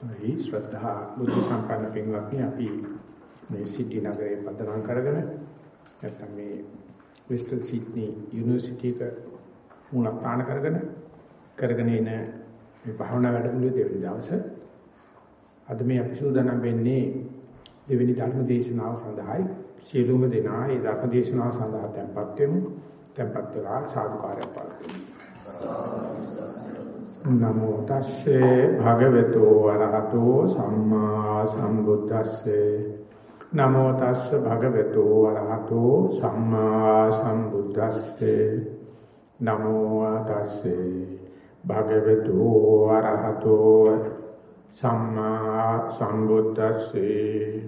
මේ ශ්‍රද්ධා බුද්ධ සම්පන්න පින්වත්නි අපි මේ සිඩ්නි නගරේ පදනම් කරගෙන නැත්නම් මේ වෙස්ටර්න් සිඩ්නි යුනිවර්සිටි එක මූලස්ථාන කරගෙන කරගෙන ඉන මේ භාවනා වැඩමුළුවේ දෙවෙනි දවසේ. අද මේ අපි සූදානම් වෙන්නේ දෙවෙනි ධර්ම දේශනාව සඳහායි. සියලුම දෙනා ඒ ධර්ම දේශනාව සඳහා tempත් වෙමු. tempත් වෙලා සාදුකාරයක් පාත්තුමු නමෝ තස්සේ භගවතු වරහතෝ සම්මා සම්බුද්දස්සේ. නමෝ තස්ස භගවතු වරහතෝ සම්මා සම්බුද්දස්සේ. නමෝ තස්සේ භගවතු වරහතෝ සම්මා සම්බුද්දස්සේ.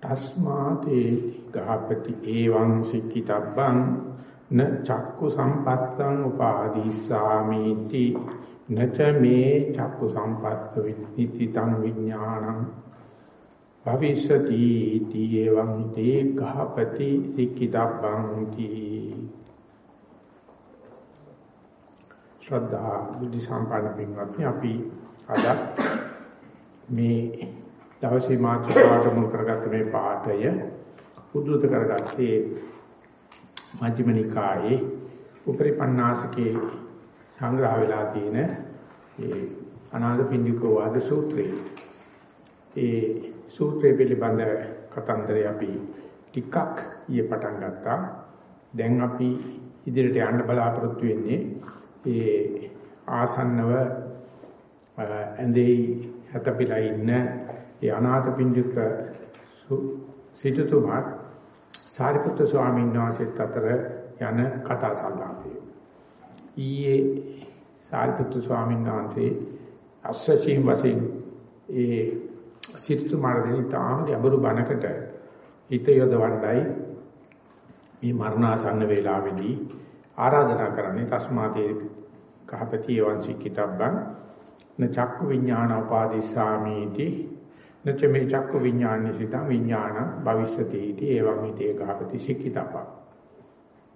තස්මාතේ ගහපති එවං සික්කිතබ්බං න චක්කු සම්පත්තං උපාදීස්සාමීති නච මේ චක්කු සම්පස්ස විනිතිතං විඥානං. භවිෂති තීවං තේ ගහපති සික්කිතබ්බං තී ශ්‍රද්ධා බුද්ධ සම්පන්න පින්වත්නි අපි අද මේ දවසේ මාතෘකාවට මුල් කරගත්ත මේ පාඩය උද්දෘත කරගත්තේ මජ්ක්‍ධිම නිකායේ උපරිපන්නාසකේ සංග්‍රහ වෙලා තියෙන ඒ අනාථ පින්ඩික වාද සූත්‍රය. ඒ සූත්‍රය පිළිබඳ කතන්දරය අපි ටිකක් ඊයේ පටන් ගත්තා. දැන් අපි ඉදිරියට යන්න බලාපොරොත්තු වෙන්නේ ඒ ආසන්නව ඇඳේ හතපිලා ඉන්න ඒ අනාථ පින්ඩික සිටුතුමා සාරිපුත්‍ර ස්වාමීන් වහන්සේත් අතර යන කතා සංවාදය. ඊයේ සාරිපුත්‍ර ස්වාමීන් වහන්සේ අස්සසීම් වශයෙන් ඒ සිටු මාර්ගයෙන් තාම ගැඹුරු බණකට හිත යොදවන්නයි මේ මරණාසන්න වේලාවේදී ආරාධනා කරන්නේ තස්මාතේ කහපති වංශී කිතබ්බං න චක්ක විඥාන උපාදිස්සාමීති නච මේ චක්ක විඥානි සිතං විඥාන භවිෂ්‍යති इति එවං හිතේ ගහපති සික්කිතප්ප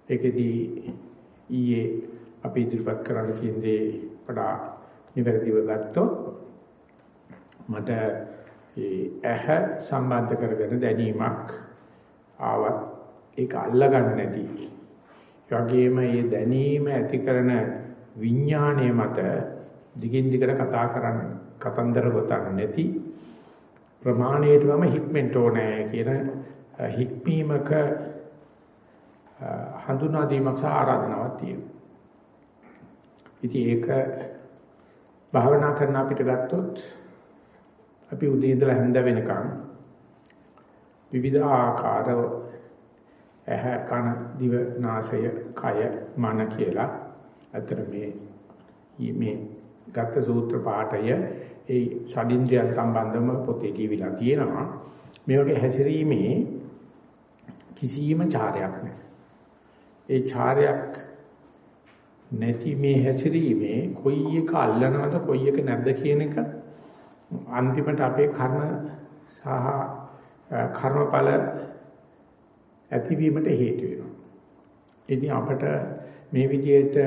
ඒකෙදී ඊයේ අපි ඉදිරිපත් කරන්න කියන්නේ වඩා නිවැරදිව ගත්තොත් මට ඒ ඇහ සම්බන්ධ කරගෙන දැනීමක් ආවත් ඒක අල්ලගන්න නැති. ඒ වගේම මේ දැනීම ඇති කරන විඥාණය මත දිගින් දිගට කතා කරන්න කතන්දර ගොතන්න නැති ප්‍රමාණයටම හික්මෙන්ට ඕනේ කියන හික්මීමක හඳුනා දීමක් සහ ආරාධනාවක් තියෙනවා. ඉතින් ඒක භාවනා කරන අපිට ගත්තොත් අපි උදේ ඉඳලා හැන්ද වෙනකන් විවිධ ආකාර ඇහ කන දිව නාසය කය මන කියලා අතර මේ මේ ගත්ත සූත්‍ර පාඨය ඒ ෂඩින්ද්‍රයන් සම්බන්ධව පොතේ කියවිලා තියෙනවා. මේ වගේ හැසිරීමේ කිසියම් චාරයක් නැහැ. ඒ චාරයක් නැති මේ හැසිරීමේ කොයි එක අල්ලනවද කොයි එක නැද්ද කියන එක අන්තිමට අපේ කර්ම සහ කර්මඵල ඇතිවීමට හේතු වෙනවා. ඉතින් අපට මේ විදිහට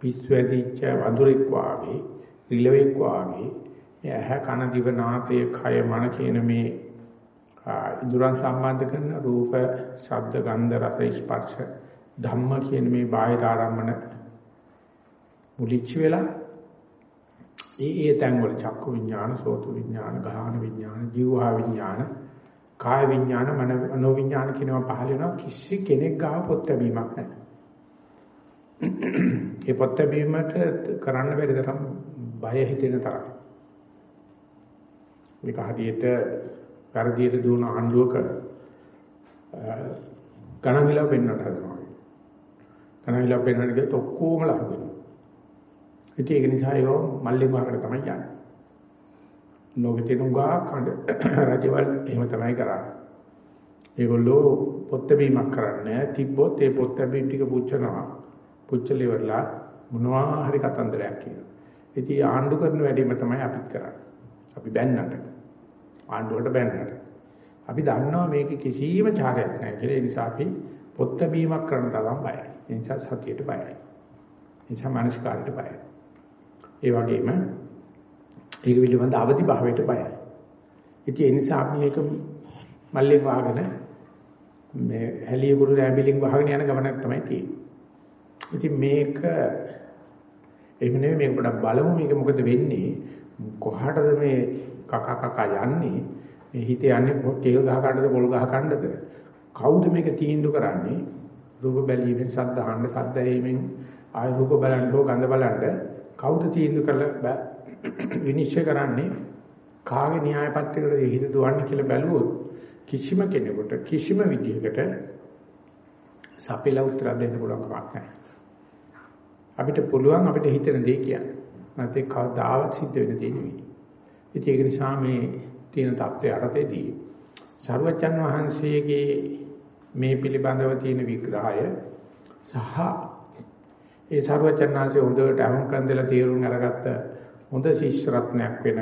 පිස්සු ඇදිච්ච වඳුරෙක් වාගේ රිලෙවෙක් වාගේ ඇහ කන දිව නාසය කය මන කියන මේ ඉඳුරන් සම්බන්ධ කරන රූප ශබ්ද ගන්ධ රස ස්පර්ශ ධම්ම කියන මේ බාහිර ආරම්මන මුලිච්ච වෙලා ඒ ඒ තැන් වල චක්කු විඥාන සෝත විඥාන ගාහන විඥාන ජීවහා විඥාන කාය විඥාන මනෝ විඥාන කියනවා පහල වෙනවා කිසි කෙනෙක් ගාව පොත් ලැබීමක් නැහැ. ඒ පොත් ලැබීමට කරන්න බැරි තරම් බය හිතෙන තරම්. මේක හදියට පරිදියට දුවන ආණ්ඩුවක ගණන් විලා පෙන්වන්නට හදනවා. ගණන් විලා පෙන්වන්න ගියොත් ඔක්කොම ලහ වෙනවා. ඉතින් ඒක නිසා ඒව මල්ලේ මාකට තමයි යන්නේ. ලෝකේ තියෙන උගා කඩ රජවල් එහෙම තමයි කරන්නේ. ඒගොල්ලෝ පොත් බැීමක් කරන්නේ තිබ්බොත් ඒ පොත් බැීම් ටික පුච්චනවා. පුච්චලි වරලා මොනවා හරි කතන්දරයක් කියනවා. ඉතින් ආණ්ඩු කරන වැඩේම තමයි අපිත් කරන්නේ. අපි බැන්නට. ආණ්ඩුවට බැන්නට. අපි දන්නවා මේක කිසිම චාරයක් නැහැ කියලා. ඒ නිසා අපි පොත් බැීමක් කරන තරම් බයයි. ඒ නිසා සතියට බයයි. ඒ නිසා මානසිකාරයට බයයි. ඒ වගේම ඒක පිළිබඳ අවදි භාවයට බයයි. ඉතින් ඒ නිසා අපි මේක මල්ලෙන් වාගෙන මේ හැලිය කුරු රැඹිලින් වහගෙන යන ගමනක් තමයි තියෙන්නේ. ඉතින් මේක එහෙම නෙමෙයි මේක පොඩ්ඩක් බලමු. මේක මොකද වෙන්නේ? කොහාටද මේ කක කක යන්නේ? මේ හිතේ යන්නේ කේල් ගහ කන්නද පොල් ගහ කන්නද කවුද මේක තීන්දුව කරන්නේ? රූප බැලීමෙන් සද්ද අහන්න සද්ද ඇහිීමෙන් ආය රූප බලන්න හෝ ගඳ බලන්න කවුද තීන්දුව කරලා විනිශ්චය කරන්නේ? කාගේ න්‍යාය පත්‍රයකටද හිත දුවන්නේ කියලා බැලුවොත් කිසිම කෙනෙකුට කිසිම විදිහකට සපෙලා උත්තර දෙන්න පුළුවන් කමක් නැහැ. අපිට පුළුවන් අපිට හිතෙන දේ කියන්න. නැත්නම් කවදාවත් සිද්ධ වෙන දේ නෙවෙයි. ඉතින් ඒක නිසා මේ තියෙන தත්ත්වය අරතේදී සර්වචන් වහන්සේගේ මේ පිළිබඳව තියෙන විග්‍රහය සහ ඒ සර්වචන්නාංශයේ හොඳට අහුම්කම් දෙලා තීරුම් අරගත්ත හොඳ ශිෂ්‍ය රත්නයක් වෙන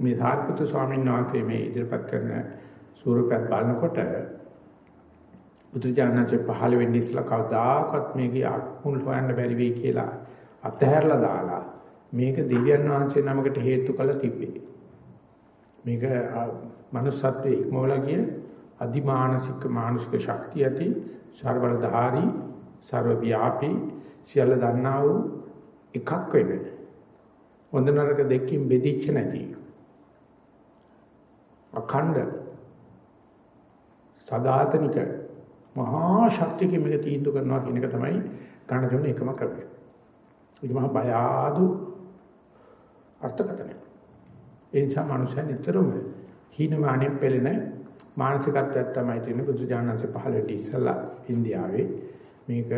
මේ සාර්ථක ස්වාමීන් වහන්සේ මේ ඉදිරිපත් කරන සූරපත් බලනකොට බුදුජානකේ පහළ වෙන්නේ ඉස්සලා කවදාකවත් මේකේ අකුල් හොයන්න බැරි වෙයි කියලා අතහැරලා දාලා මේක දිව්‍යන් වහන්සේ නමකට හේතු කළ තිබේ. මේක manussත්වයේ ඉක්මවලා ගිය අධිමානසික මානසික ශක්තිය ඇති ਸਰබලධාරී ਸਰවව්‍යාපී සියල්ල දන්නා වූ එකක් වෙන්නේ. හොඳ නරක දෙකකින් බෙදිච්ච නැති. අඛණ්ඩ සදාතනික මහා ශක්තියකින් මේක තීන්දුව කරනවා කියන එක තමයි ගන්න දෙන එකම ක්‍රමය. ඒක මහා බය ආදු අර්ථකථනය. ඒ නිසා මනුෂ්‍යයන් නිතරම හීනමානෙ පෙළෙන මානසිකත්වයක් තමයි තියෙන බුදුජානනාංශ පහළ වෙටි ඉස්සලා ඉන්දියාවේ මේක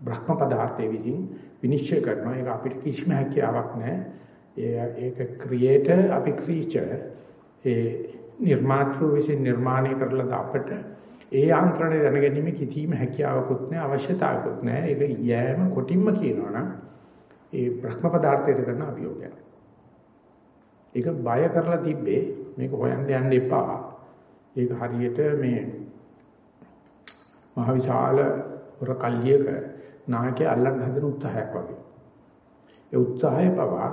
බ්‍රහ්ම පදාර්ථයේ විසින් විනිශ්චය කරනවා. ඒක අපිට කිසිම හැකියාවක් නැහැ. ඒක ක්‍රියේටර් අපි ක්‍රීචර් ඒ නිර්මාතෘ විසින් නිර්මාණය කරලා අපට ඒ ආන්ත්‍රණය දැනගැනීම කිසිම හැකියාවකුත් නැහැ අවශ්‍යතාවකුත් නැහැ. ඒක යෑම කොටින්ම කියනවනම් ඒ බ්‍රහ්ම පදාර්ථයට කරන අභියෝගයක්. ඒක බය කරලා තිබ්බේ මේක හොයන්න යන්න එපා. ඒක හරියට මේ මහ විශාල උර කල්ලියක නායකය අල්ලන්න හදන උත්සාහයක් වගේ. ඒ උත්සාහය පවා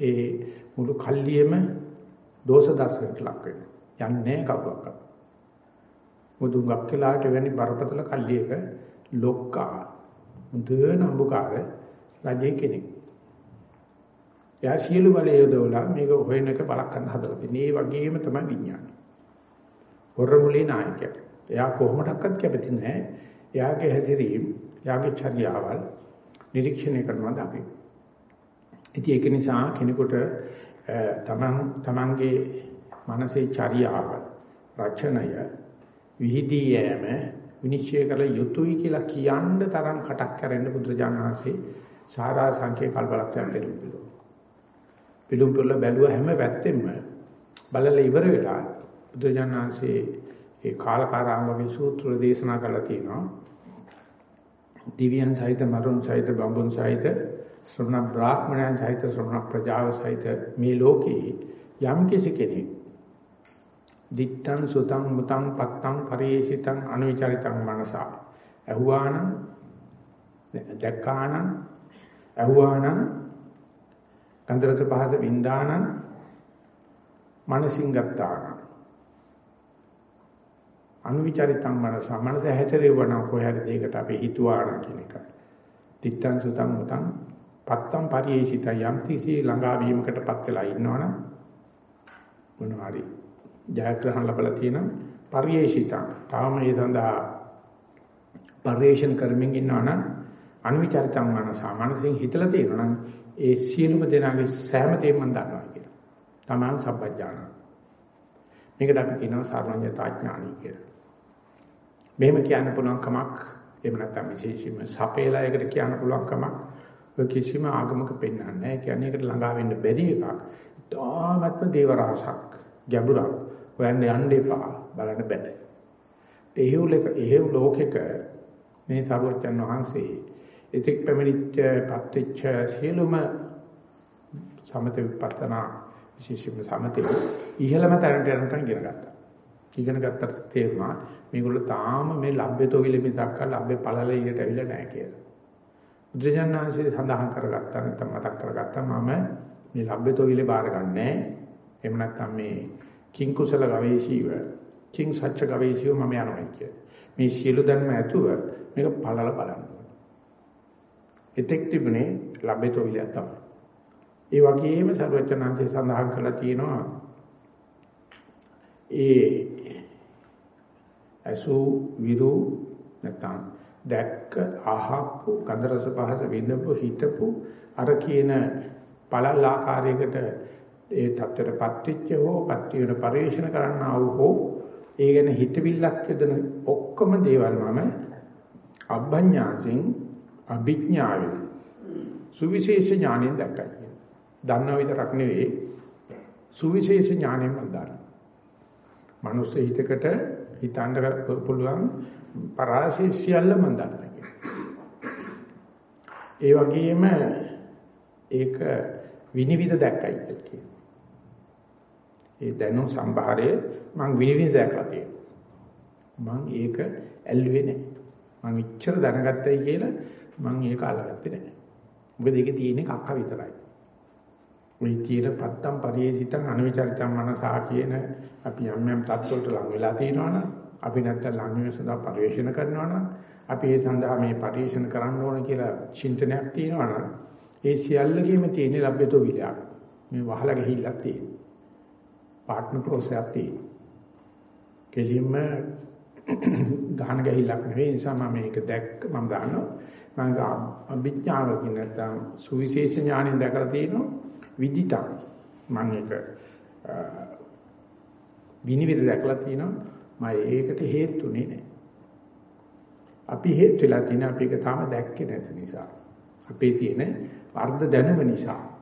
ඒ මුළු කල්ලියෙම දෝෂ දර්ශනයට ලක් වෙනවා. යන්නේ කවුරක්වත්. මුදුඟක් කියලාට වෙන්නේ බරපතල කල්ලියක ලොක්කා මුද නම්බුකාර රජේ කෙනෙක්. එයා සියලු බලය යොදවලා මේක හොයන එක බලක් ගන්න හදලා තියෙනවා. මේ වගේම තමයි විඥානය. හොරමුලේ නායකයා. එයා කොහොමඩක්වත් කැපති නැහැ. එයාගේ හැසිරීම, එයාගේ චර්යාවල් නිරීක්ෂණය කරනවා අපි. ඉතින් ඒක නිසා කෙනෙකුට තමන් තමන්ගේ මනසේ චර්යාව, රචනය, විහිදී යෑම විනිශ්චය කළ යුතුයි කියලා කියන්න තරම් කටක් කරන්න බුදුරජාණන් සාරා සංකේ කල්පලක්ෂයක් දෙලුපිලු. පිළුම්පුරල බැලුව හැම පැත්තෙම බලලා ඉවර වෙලා බුදුරජාණන්සේ ඒ කාලකාරාම වගේ සූත්‍ර දේශනා කරලා තියෙනවා. දිව්‍යයන් සහිත මරුන් සහිත බඹුන් සහිත ශ්‍රමණ බ්‍රාහ්මණයන් සහිත ශ්‍රමණ ප්‍රජාව සහිත මේ ලෝකේ යම් කිසි කෙනෙක් දිත්තං සුතං මුතං පත්තං පරියේසිතං අනුවිචරිතං මනසා. අහුවානම් දැක්කානම් අහුවානම් කන්දරත පහස වින්දානම් මනසින් ගත්තානම්. අනුවිචරිතං මනසා. මනස හැතරෙවන කොහේද දෙයකට අපි හිතුවානම් කියන එක. දිත්තං සුතං මුතං පත්තං පරියේසිතං යම් තිසි ළඟා වීමකටපත් වෙලා ඉන්නවනම් මොනවා හරි ජයග්‍රහණ ලැබලා තියෙන පරිේශිතං. තාම මේ සඳහා පරිේශන කරමින් ඉන්නවනම් අනිවිචරිතං මනස මනසින් හිතලා තියෙනවනම් ඒ සියලුම දෙනාගේ සෑම දෙයක්ම මම දන්නවා කියලා. තමන් සබ්බඥාන. මේකට අපි කියනවා සර්වඥතා ඥානයි කියලා. මෙහෙම කියන්න පුළුවන් කමක් එහෙම නැත්නම් විශේෂයෙන්ම සපේලා එකට කියන්න පුළුවන් කමක් ඔය කිසිම ආගමක පෙන්වන්නේ නැහැ. ඒ කියන්නේ ඒකට ළඟා වෙන්න බැරි එකක්. තාමත්ම දේව රහසක් ගැඹුරක්. හොයන්න යන්න එපා බලන්න බෑ. එහෙව් එහෙව් ලෝකෙක මේ සරුවච්චන් වහන්සේ ඉතික් පැමිණිච්ච පත්‍ච්ච සියලුම සමත විපත්තනා විශේෂයෙන්ම සමතේ ඉහළම තැනට යනකම් ඉගෙන ගත්තා. ඉගෙන ගත්තට තේරුණා මේගොල්ලෝ තාම මේ ලබ්බේතෝ විල මිසක් ලබ්බේ පළලෙයට ඇවිල්ලා නැහැ කියලා. බුදුජානනාංශයේ සඳහන් කරගත්තා නැත්නම් මතක් කරගත්තා මම මේ ලබ්බතෝ විලේ බාර ගන්නෑ. එහෙම නැත්නම් මේ කිං කුසල ගවේෂීව කිං සත්‍ය ගවේෂීව මම යනවා කිය. මේ සියලු ධර්ම ඇතුව මේක පළල බලන්න. එතෙක් තිබුණේ ලබ්බතෝ විලයක් තමයි. ඒ වගේම සර්වචනාංශය සඳහන් කරලා තියෙනවා ඒ අසු විරු නැත්නම් දැක්ක අහප්පු කන්දරස පහස විඳපු හිතපු අර කියන පළල් ආකාරයකට ඒ தත්තරපත් වෙච්ච හෝ පත් වෙන පරිශන කරන්නා වූ හෝ ඒ ගැන හිතවිල්ලක් යදන ඔක්කොම දේවල් මම අභඥාසෙන් අභිඥාවෙන් සුවිශේෂ ඥාණයෙන් දැක්කයි. දන්නව විතරක් නෙවෙයි සුවිශේෂ ඥාණයෙන් මම දන්නවා. මනුස්ස හිතකට හිතන්න පුළුවන් පරාසය සියල්ල මම දන්නවා. ඒ වගේම ඒක විනිවිද දැක්කයි කියලා. ඒ දැනුම් සම්භාරය මම විනිවිද දැකලා තියෙනවා. මම ඒක ඇල්ලුවේ නැහැ. මම ඉච්චර දැනගත්තයි කියලා මම ඒක අල්ලගත්තේ නැහැ. මොකද ඒකේ තියෙන්නේ කක්ක විතරයි. ওই තියෙන පත්තම් පරිේසිතං අනවිචරිතං මනසා කියන අපි යම් යම් தත්වලට ලඟ වෙලා තියෙනවනම් අපි නැත්තම් ලඟ වෙන සඳහා පරිශන කරනවනම් අපි ඒ සඳහා මේ පරිශන කරන්න ඕන කියලා චින්තනයක් තියෙනවනම් ඒ සියල්ලකෙම තියෙන ලැබෙතෝ විලක්. මේ වහලා ගිහිල්ලා තියෙනවා. පාර්ට්නර් ප්‍රොසෙස් එකක් තියෙනවා. කෙලින්ම ගහන ගහිල්ලක් නෙවෙයි නිසා මම මේක දැක්ක මම දන්නවා. මම අභිඥාවකින් නැත්තම් සුවිශේෂ ඥාණයෙන් දැකලා තියෙනවා. විදිතං මම ඒක විනිවිද දැකලා තියෙනවා. මම ඒකට හේතුනේ නැහැ. අපි හේතු වෙලා තියෙන අපි ඒක තාම දැක්කේ නැති නිසා. අපේ තියෙන වර්ධ දැනුම නිසා.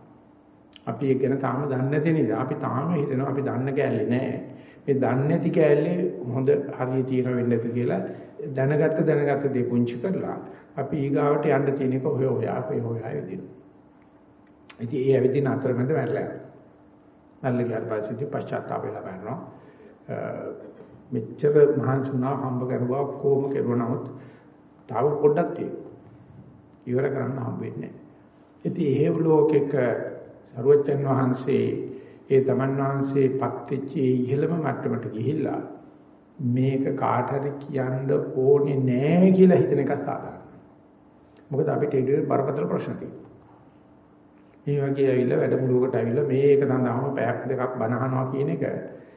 අපි ඒක ගැන තාම දන්නේ නැති නිසා අපි තාම හිතනවා අපි දන්න කැලේ නැහැ මේ දන්නේ නැති කැලේ හොඳ හරිය තියෙන වෙන්නේ නැති කියලා දැනගත්ත දැනගත්ත දේ පුංචි කරලා අපි ඊගාවට යන්න තියෙන එක හොය හොයා හොය හොයා යදිනවා. ඉතින් ඒ ඇවිදින අතරමැද වැරලා යනවා. මල්ලි ගර්භාෂිතී පශ්චාත්තාප වෙලා බලනවා. මෙච්චර මහන්සුනා හම්බ කරුවා කොහොම කරුවා නමුත් තව පොඩ්ඩක් තියෙනවා. ඉවර කරන්න හම්බ වෙන්නේ නැහැ. ඉතින් එහෙම ලෝකෙක සරුවච්චන් වහන්සේ ඒ තමන් වහන්සේ පත්‍ච්ච ඉහළම මට්ටමට ගිහිල්ලා මේක කාට හරි කියන්න ඕනේ නෑ කියලා හිතන එක සාධාරණයි. මොකද අපිට ඒ බරපතල ප්‍රශ්න තියෙනවා. මේ වගේ ඇවිල්ලා වැඩමුළුවකට ඇවිල්ලා මේක සඳහාම පැයක් දෙකක් බනහනවා කියන එක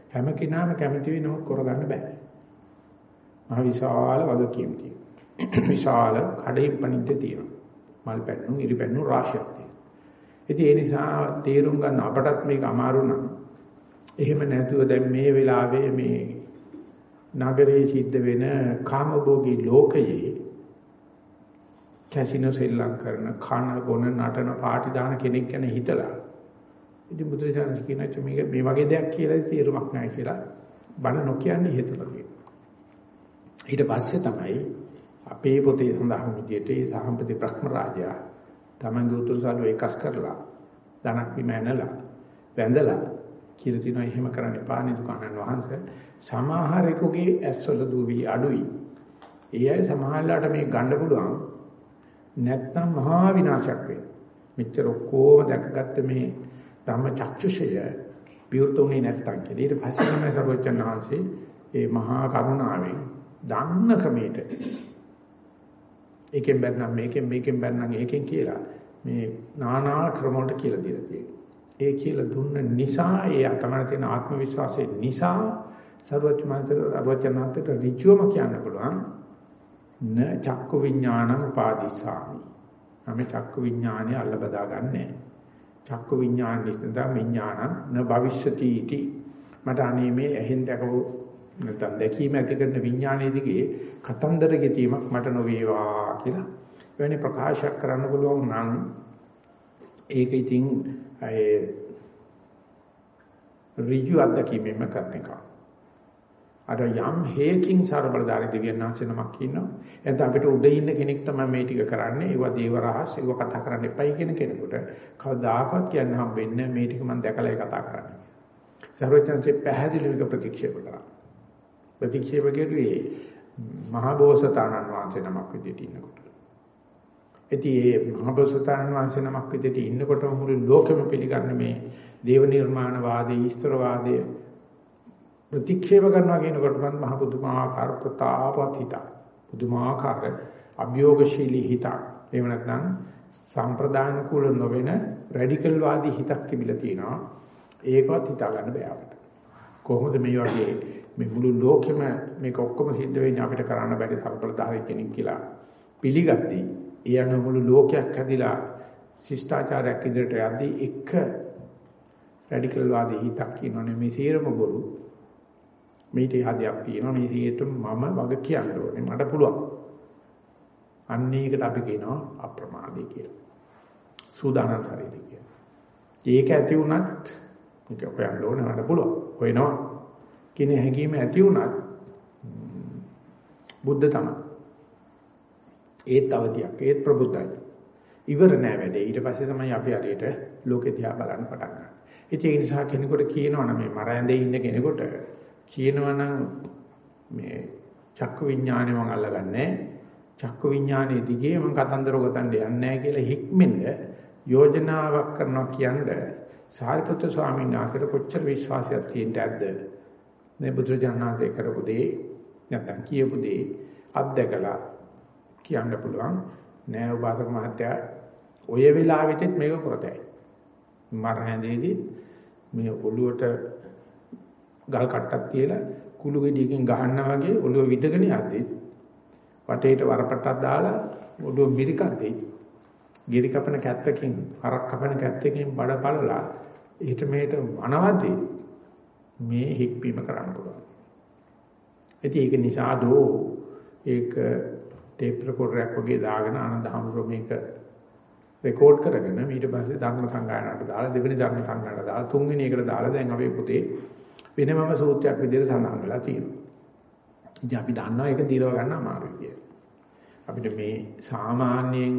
හැම කෙනාම කැමති වෙනව කරගන්න බෑ. මහ විශාල වගකීම් තියෙනවා. විශාල කඩේ පණිද්ද තියෙනවා. මල් පැන්නුම් ඉරි පැන්නුම් රාශියක් තියෙනවා. ඉතින් ඒ නිසා තේරුම් ගන්න අපටත් මේක අමාරු නම් එහෙම නැතුව දැන් මේ වෙලාවේ මේ නගරයේ සිද්ධ වෙන කාමභෝගී ලෝකයේ කැසිනෝ සෙල්ලම් කරන කන බොන නටන පාටි දාන කෙනෙක් ගැන හිතලා ඉතින් බුදුරජාණන් කියනවා මේක මේ වගේ දෙයක් කියලා තේරුමක් නැහැ කියලා බණ නොකියන්නේ හේතුලා තියෙනවා. ඊට පස්සේ තමයි අපේ පොතේ සඳහන් විදිහට ඒ සහම්පති බ්‍රහ්ම රාජයා තමන්ගේ උතුරු සල්ුව එකස් කරලා ධනක් බිම ඇනලා වැඳලා කියලා තිනවා එහෙම කරන්න එපා නේද කනන් වහන්සේ. සමහරෙකුගේ ඇස්වල දුවි අඩුයි. ඒ අය සමහරලාට මේ ගන්න පුළුවන්. නැත්නම් මහා විනාශයක් වෙයි. මෙච්චර ඔක්කොම දැකගත්ත මේ ධම්ම චක්ෂුෂය විවෘතුනේ නැත්තම් කියලා. ඊට පස්සේ තමයි සර්වචන් වහන්සේ ඒ මහා කරුණාවෙන් දන්න ක්‍රමයට එකෙන් බැන්නම් මේකෙන් මේකෙන් බැන්නම් ඒකෙන් කියලා මේ නානා ක්‍රම වලට කියලා දීලා තියෙනවා. ඒ කියලා දුන්න නිසා ඒ අතමන තියෙන ආත්ම විශ්වාසය නිසා සර්වඥාන්තර අරවචනාන්තට ඍජුවම කියන්න පුළුවන් න චක්කු විඥානං උපාදිසාමි. අපි චක්කු විඥානය අල්ල බදා ගන්නෑ. චක්කු විඥාන නිස්තදා විඥානං න භවිෂ්‍යති इति මට අනේ මේ ඇහෙන් දැකපු නැත්නම් දැකීම ඇති කරන විඥානයේ දිගේ කතන්දර ගෙතීමක් මට නොවේවා කියලා එවැනි ප්‍රකාශයක් කරන්න පුළුවන් නම් ඒක ඉතින් ඒ ඍජු අත්දැකීමෙන්ම කරන එක. අර යම් හේකින් සර්බලදාරි දෙවියන්වහන්සේ නමක් ඉන්නවා. එතන අපිට උඩ ඉන්න කෙනෙක් තමයි මේ ටික කරන්නේ. ඒවා දේව රහස් ඒව කතා කරන්න එපයි කියන කෙනෙකුට කවදාකවත් කියන්න හම්බෙන්නේ මේ ටික මම දැකලායි කතා කරන්නේ. සර්වඥාන්සේ පැහැදිලිව ප්‍රතික්ෂේප කරා. ප්‍රතික්ෂේප කෙරුවේ මහා බෝසතාණන් වහන්සේ නමක් විදිහට ඉන්නකොට. ඉතින් මේ මහබෝසතාණන් වහන්සේ නමක් විදිහට ඉන්නකොට මුළු ලෝකෙම පිළිගන්න මේ දේව නිර්මාණවාදී ඊශ්වරවාදී ප්‍රතික්ෂේප කරනවා කියනකොට මම මහ පුදුමාකාර ප්‍රතාපවත් හිතක්. පුදුමාකාර අභියෝගශීලී හිතක්. එහෙම නැත්නම් සම්ප්‍රදාන කුල නොවන රැඩිකල් වාදී හිතක් තිබිලා තියෙනවා. ඒකවත් හිතා ගන්න බෑ අපිට. කොහොමද මේ වගේ මේ මුළු ලෝකෙම මේක ඔක්කොම සිද්ධ වෙන්නේ අපිට කරන්න බැරි සම්ප්‍රදාය කෙනෙක් කියලා පිළිගත්තී. ඒ අනුව මුළු ලෝකයක් හැදිලා ශිෂ්ටාචාරයක් ඉදිරියට යද්දී එක රැඩිකල් වාදී හිතක් කියනෝනේ මේ සීරම බොරු. මේට හදයක් තියෙනවා මේ සීයට මම වග කියන්න ඕනේ මට පුළුවන්. අන්න ඒකට අපි කියනවා අප්‍රමාදී කියලා. සූදානම් ශරීරය කියලා. ඒක ඇති වුණත් මේක හොයන්න ඕනේ මට පුළුවන්. හොයනවා. කියන හැඟීම ඇති වුණත් බුද්ධ තමයි. ඒත් අවදියක් ඒත් ප්‍රබුද්ධයි. ඉවර නෑ වැඩේ. ඊට පස්සේ තමයි අපි හරියට ලෝකෙ දිහා බලන්න පටන් ගන්න. ඒ නිසා කෙනෙකුට කියනවනම් මේ මර ඇඳේ ඉන්න කෙනෙකුට කියනවනම් මේ චක්ක විඥානේ මම අල්ලගන්නේ චක්ක විඥානේ දිගේ මම කතන්දර ගොතන්න යන්නේ නැහැ කියලා හික්මෙන්න යෝජනාවක් කරනවා කියන්නේ සාරිපුත්‍ර ස්වාමීන් වහන්සේට කොච්චර විශ්වාසයක් තියෙන්න ඇද්ද මේ බුදුරජාණන්සේ කරපු දේ නැත්නම් කියපු දේ අත්දකලා කියන්න පුළුවන් නෑ උපාසක මහත්තයා ඔය වෙලාවෙත් මේක කරතයි මරහැඳේදී මේ ඔළුවට ගල් කට්ටක් තියලා කුළු ගෙඩියකින් ගහනවා වගේ ඔළුව විදගෙන යද්දී වටේට වරපටක් දාලා ඔළුව මිරිකක් දෙයි. ගිරි කපන කැත්තකින් හරක් කපන කැත්තකින් බඩ පළලා ඊට මේට අනවදි මේ හික්පීම කරන්න පුළුවන්. ඉතින් ඒක නිසා දෝ ඒක ටේප් රෙකෝඩරයක් වගේ දාගෙන ආනන්ද හැමෝම මේක රෙකෝඩ් කරගෙන ඊට පස්සේ ධර්ම සංගායනාවට දාලා දෙවෙනි ධර්ම සංගායනාවට දාලා තුන්වෙනි එකට දාලා දැන් අපේ පොතේ වෙනමම සූත්‍රයක් විදිහට සඳහන් වෙලා තියෙනවා. ඉතින් අපි දන්නවා ඒක දිරව ගන්න අමාරුයි කියලා. අපිට මේ සාමාන්‍යයෙන්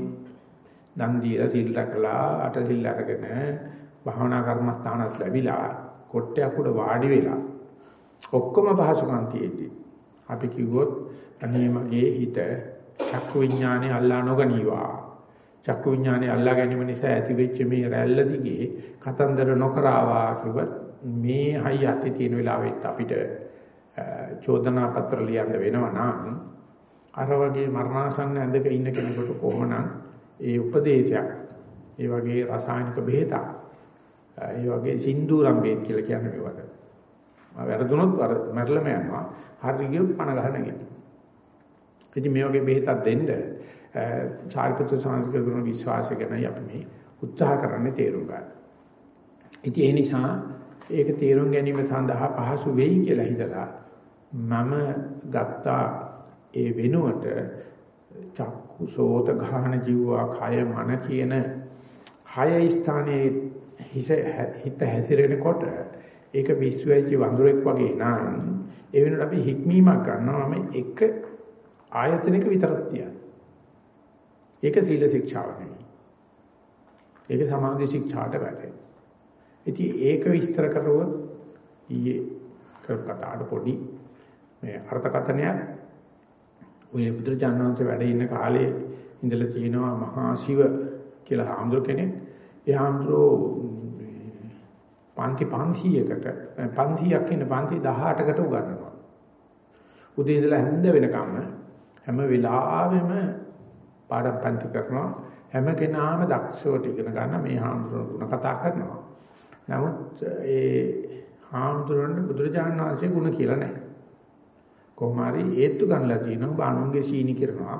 දන් දීලා සිල් රැකලා අට සිල් අරගෙන භාවනා කර්මස්ථානත් ලැබිලා කොට්ටයක් උඩ වාඩි වෙලා ඔක්කොම පහසුකම් තියෙද්දි අපි කිව්වොත් අනේ මගේ හිත චක්කු විඥානේ අල්ලා නොගනීවා. චක්කු විඥානේ අල්ලා ගැනීම නිසා ඇතිවෙච්ච මේ රැල්ල දිගේ කතන්දර නොකරවා කිව්වත් මේ හයි යති තියෙන වෙලාවෙත් අපිට චෝදනා පත්‍ර ලියන්න වෙනවා නම් අර වගේ මරණාසන්න ඇඳක ඉන්න කෙනෙකුට කොහොමනම් ඒ උපදේශයක් ඒ වගේ රසායනික බෙහෙතක් ඒ වගේ සින්දුරම් බෙහෙත් කියලා කියන්නේ මේවට. මම වැරදුනොත් අර මැරලම යනවා. හරි ගියොත් පණ ගහන ගෙයි. ඉතින් මේ වගේ බෙහෙතක් දෙන්න චාරිත්‍ර සංස්කෘතික ගුණ විශ්වාසය ගැන අපි මේ උත්සාහ කරන්නේ තේරුම් ගන්න. ඉතින් ඒ නිසා ඒක තේරුම් ගැනීම සඳහා පහසු වෙයි කියලා හිතලා මම ගත්තා ඒ වෙනුවට චක්කු සෝත ගහන ජීවා කය මන කියන හය ස්ථානයේ හිත හිත හැසිරෙනකොට ඒක විශ්වයිචි වඳුරෙක් වගේ නම් ඒ වෙනුවට අපි හික්මීමක් ගන්නවා මම එක ආයතනයක විතරක් තියන්නේ. ඒක සීල ශික්ෂාව නෙවෙයි. ඒක සමාධි ශික්ෂාට වැටෙනවා. ඉතින් ඒක විස්තර කරුවොත් ඊයේ කරකටාට පොඩි මේ අර්ථකථනයක් ඔය බුදුරජාණන් වහන්සේ වැඩ ඉන්න කාලේ ඉඳලා තියෙනවා මහා ශිව කියලා ආම්ද්‍ර කෙනෙක්. ඒ ආම්ද්‍රෝ පන්ති 500කට 500ක් ඉන්න පන්ති 18කට උගන්වනවා. උදේ ඉඳලා හැන්ද වෙනකම් හැම වෙලාවෙම පාඩම් පන්ති කරනවා. හැම කෙනාම දක්ෂවට ඉගෙන ගන්න මේ ආම්ද්‍රෝ කතා කරනවා. නමුත් ඒ හාමුදුරන්ට බුදුරජාණන් වහන්සේ ಗುಣ කියලා නැහැ. කොහොම හරි ඒත්තු ගන්නලා තියෙනවා බානුන්ගේ සීනි කරනවා.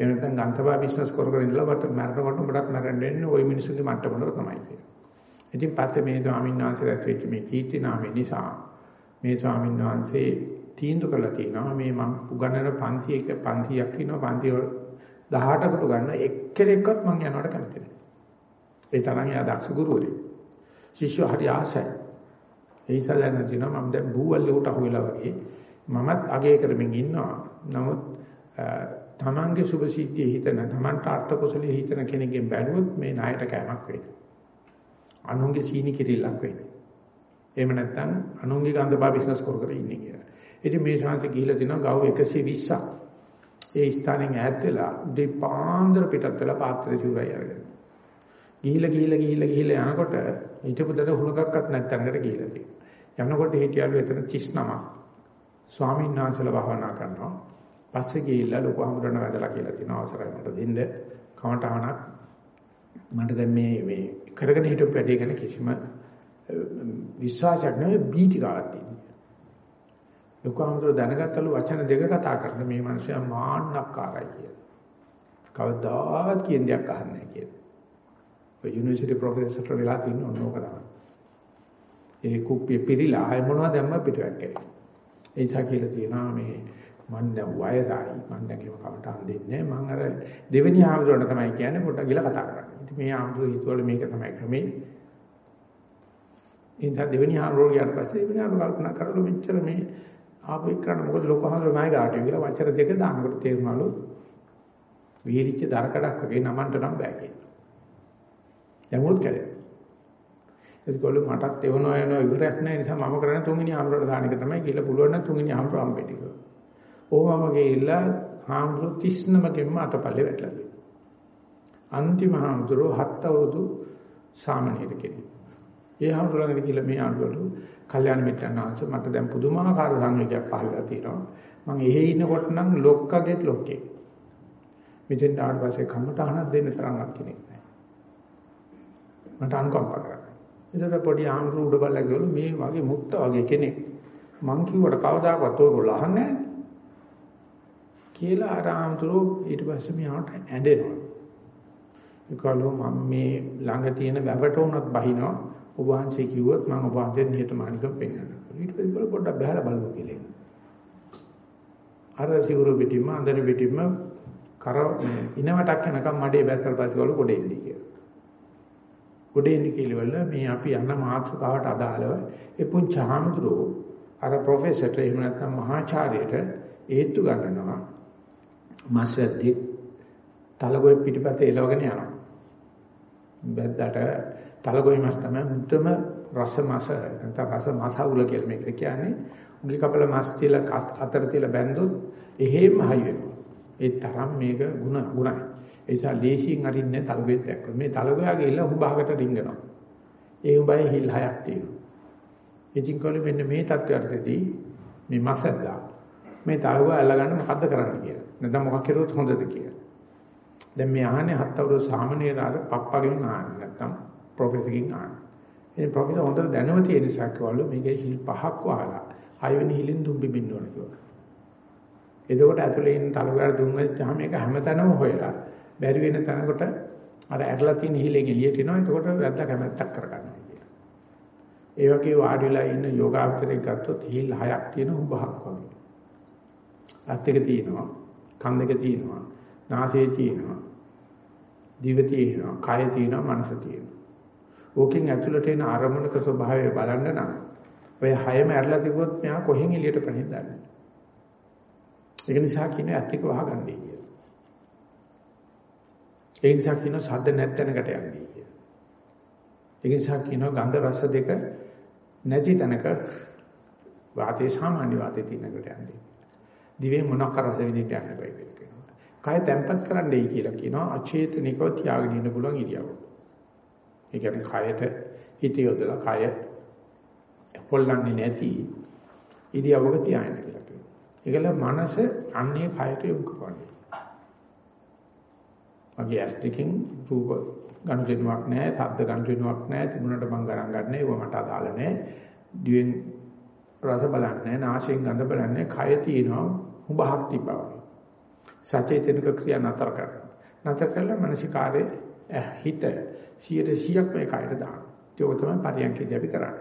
එහෙම නැත්නම් ගන්තබා බිස්නස් කර කර ඉඳලා වට මරනකොට උඹටත් මරන්න වෙන්නේ ওই මිනිස්සුගේ මට්ටමකට තමයි කියන්නේ. ඉතින් පස්සේ මේ ස්වාමීන් වහන්සේ රැස්වෙච්ච මේ කීර්ති නාමය නිසා මේ ස්වාමීන් වහන්සේ තීන්දුව කළා තියෙනවා මේ මම උගන්වන පන්ති එක පන්තියක් ඉන්නවා පන්ති 18කට ගන්න එක්කෙනෙක්වත් මම යනවට කැමති නැහැ. ඒ තරම් යා දක්ෂ ගුරුවරයෙක්. ශිෂ්‍ය හරි ආසයි. ඒ නිසා දැන් තියෙනවා මම දැන් බූවල්ලේකට අහුවෙලා වගේ මමත් අගය කරමින් ඉන්නවා. නමුත් තමන්ගේ සුභ සිද්ධිය හිතන තමන්ට අර්ථ කුසලයේ හිතන කෙනෙක්ගෙන් බැලුවොත් මේ ණයට කෑමක් වෙයි. අනුන්ගේ සීනි කිරිල්ලක් වෙයි. එහෙම නැත්නම් අනුන්ගේ ගන්ධබා බිස්නස් කර කර ඉන්නේ කියලා. ඉතින් මේ ශාන්ති ගිහිලා තිනවා ගව් 120ක් ඒ ස්ථානෙන් ඈත් වෙලා දෙපාන්දර පිටත් වෙලා පාත්‍රය චූරයි අරගෙන. ගිහිලා ගිහිලා ගිහිලා ගිහිලා යනකොට හිටපුදට හුලකක්වත් නැත්තනකට ගිහිලා තියෙනවා. යනකොට හිටියලු එතන 39ක්. ස්වාමීන් වහන්සේලා භාවනා කරනවා. පස්සේ ගිහිල්ලා ලොකු හමුරණ වැදලා කියලා තියෙනවා අවසරයි මට දෙන්න කමටහනක් මට දැන් මේ මේ කරගෙන හිටපු වැඩේ ගැන කිසිම විශ්වාසයක් නෙවෙයි බීතිකාවක් තියෙනවා. ලොකු හමුරණ දැනගත්තලු වචන දෙක කතා කරන මේ මිනිස්සයා මාන්නක්කාරයි කියලා. කවදාවත් කියන දෙයක් අහන්නේ නැහැ කියලා. ඔය යුනිවර්සිටි ප්‍රොෆෙසර්ට වෙලා තියෙන ඕනෝක තමයි. ඒ කුප්පිය පිරීලා ආය මොනවද දැම්ම පිටුවක් කරේ. ඒ නිසා කියලා තියෙනවා මේ මම දැන් වයසයි මම දැන් ඒව කමටහන් දෙන්නේ මම අර දෙවෙනි ආමතුරණ තමයි කියන්නේ පොඩ්ඩක් ගිහලා කතා කරන්නේ. ඉතින් මේ ආමතුර හිතුවල මේක තමයි ක්‍රමේ. ඉතින් දෙවෙනි ආමතුර ගියාට පස්සේ දෙවෙනි ආමතුර කල්පනා කරලා මෙච්චර මේ ආපු එක්කන මොකද ලොකු ආමතුර මයි ගාට කියලා වචර දෙක දානකොට තේරුණලු විහිරිච්ච දරකඩක් වගේ නමන්ට නම් බෑ කියලා. දැමුවොත් කැඩෙනවා. ඒකවල මටත් එවනවා එනවා ඉවරයක් නැහැ නිසා මම කරන්නේ තුන්වෙනි ආමතුරට දාන එක තමයි කියලා පුළුවන් නම් තුන්වෙනි ආමතුර හම්බෙටි කියලා. ඕවම ගිහිල්ලා හාමුදුරු 39කින්ම අතපල්ලේ වැටලා තියෙනවා. අන්තිම හාමුදුරු හත් අවුරුදු සාමණේර කෙනෙක්. ඒ හාමුදුරු ළඟට ගිහිල්ලා මේ ආණ්ඩුවලු කල්යාණ මිත්‍රයන් ආංශ මට දැන් පුදුමාකාර සංවේගයක් පහළ වෙලා තියෙනවා. මම එහෙ ඉන්නකොට නම් ලොක්කගෙත් ලොක්කේ. මෙතෙන් ආවට පස්සේ කමටහනක් දෙන්න තරම්වත් කෙනෙක් නැහැ. මට අනුකම්පා කරා. ඒතර පොඩි ආම්රු උඩ බල්ලා ගිහලු මේ වගේ මුක්ත වගේ කෙනෙක් මං කිව්වට කවදාකවත් ඔයගොල්ලෝ අහන්නේ නැහැ. කියලා ආරාමතුරු ඊට පස්සේ මෙහාට ඇඬෙනවා. ඒකලෝ මම මේ ළඟ තියෙන වැවට උනත් බහිනවා. ඔබ වහන්සේ කිව්වොත් මම ඔබ වහන්සේ නිහතමානීකම් පෙන්වන්නම්. ඊට පස්සේ පොඩ්ඩක් බහලා බලමු කියලා. අර සිවුරු පිටින්ම අnder පිටින්ම කර ඉනවටක් යනකම් මඩේ බැස්සලා පස්සේ වල ගොඩ එන්නේ කියලා. ගොඩ එන්නේ කියලවල මේ අපි යන මාතෘකාවට අදාළව ඒ පුංචාමතුරු අර ප්‍රොෆෙසර්ට එහෙම නැත්නම් මහාචාර්යයට ඒත්තු ගන්නවා මස් වැද්දෙක් තලගොය පිටිපතේ එලවගෙන යනවා. බැද්දට තලගොය මස් තමයි මුත්තම රස මස නැත්නම් රස මසවුල කියලා මේකට කියන්නේ. උගේ කපල මස් තියලා අතර තියලා බැන්දොත් එහෙම හයි වෙනවා. ඒ තරම් මේක ಗುಣ ගුණයි. ඒ නිසා ලේසියෙන් අරින්නේ තලගොයෙත් එක්ක. මේ තලගොයා ගිහිල්ලා උඹ භාගට රිංගනවා. ඒ උඹයි හිල් හයක් තියෙනවා. ඉතින් කොල්ල මෙන්න මේ තත්ත්වයටදී මේ මසද්දා මේ තලගොයා අල්ලගන්න මොකද්ද කරන්න කියලා. නැත්නම් මොකක් කරුවොත් හොඳද කියලා. දැන් මේ අහන්නේ හත් අවුරුදු සාමණේරාර පප්පගෙන් අහන්නේ නැත්නම් ප්‍රොෆෙසර්ගෙන් අහන්නේ. ඒ ප්‍රොෆෙසර් හොඳට දැනුම තියෙන නිසා කිව්වලු මේකේ හිල් පහක් වහලා හයවෙනි හිලින් දුම් බිබින්න ඕන කිව්වා. එතකොට ඇතුලේ ඉන්න තලගාර දුම් වෙච්චාම මේක හැමතැනම හොයලා බැරි වෙන තැනකට අර ඇරලා තියෙන හිලෙන් එළියට එනවා. එතකොට වැද්දා කැමැත්තක් කරගන්නවා කියලා. ඒ වගේ වාඩි වෙලා ඉන්න යෝගාවචරයක් ගත්තොත් හිල් හයක් තියෙන උභහක් වගේ. අත් එක තියෙනවා. කන් දෙක තියෙනවා. නාසය තියෙනවා. දිව තියෙනවා. කය තියෙනවා. මනස තියෙනවා. ඕකෙන් ඇතුළට එන අරමුණක ස්වභාවය බලන්න නම් ඔය හයම ඇරලා තිබුණොත් මෙහා කොහෙන් එළියට පණින්න දන්නේ. ඒක නිසා කියන්නේ ඇත්තික වහගන්නයි කියලා. ඒ නිසා කියන සද්ද නැත්තැනකට යන්නේ කියලා. ඒ නිසා කියන ගන්ධ රස දෙක නැති තැනක වාතයේ සාමාන්‍ය වාතයේ තිනකට යන්නේ. දිවේ මොනක් රස විදිහට යන්න බෑ කියලා කියනවා. කය තැම්පත් කරන්නයි කියලා කියනවා අචේතනිකව තියාගෙන ඉන්න පුළුවන් ඉරියව්ව. ඒ කියන්නේ කයට හිත යොදලා කය පොල්ලන්නේ නැති ඉරියව්වක තියාගෙන කියලා කියනවා. ඒකල මනස අන්නේ කයට යොමු කරන්නේ. මගේ ඇස් දෙකෙන් රූප ගනුදෙනුවක් නැහැ, ශබ්ද ගනුදෙනුවක් නැහැ, තිබුණට මම ගණන් ගන්න ඒව මට අදාළ නැහැ. දිවෙන් රස බලන්නේ නාසයෙන් ගඳ බලන්නේ කය තියෙනවා උඹහක් තිබ්බා සචේතනික ක්‍රියා නතර කරනවා නතර කළා මානසිකාරේ හිත 100%ක් මේ කයට දාන ඒක තමයි පරියන්කේදී අපි කරන්නේ.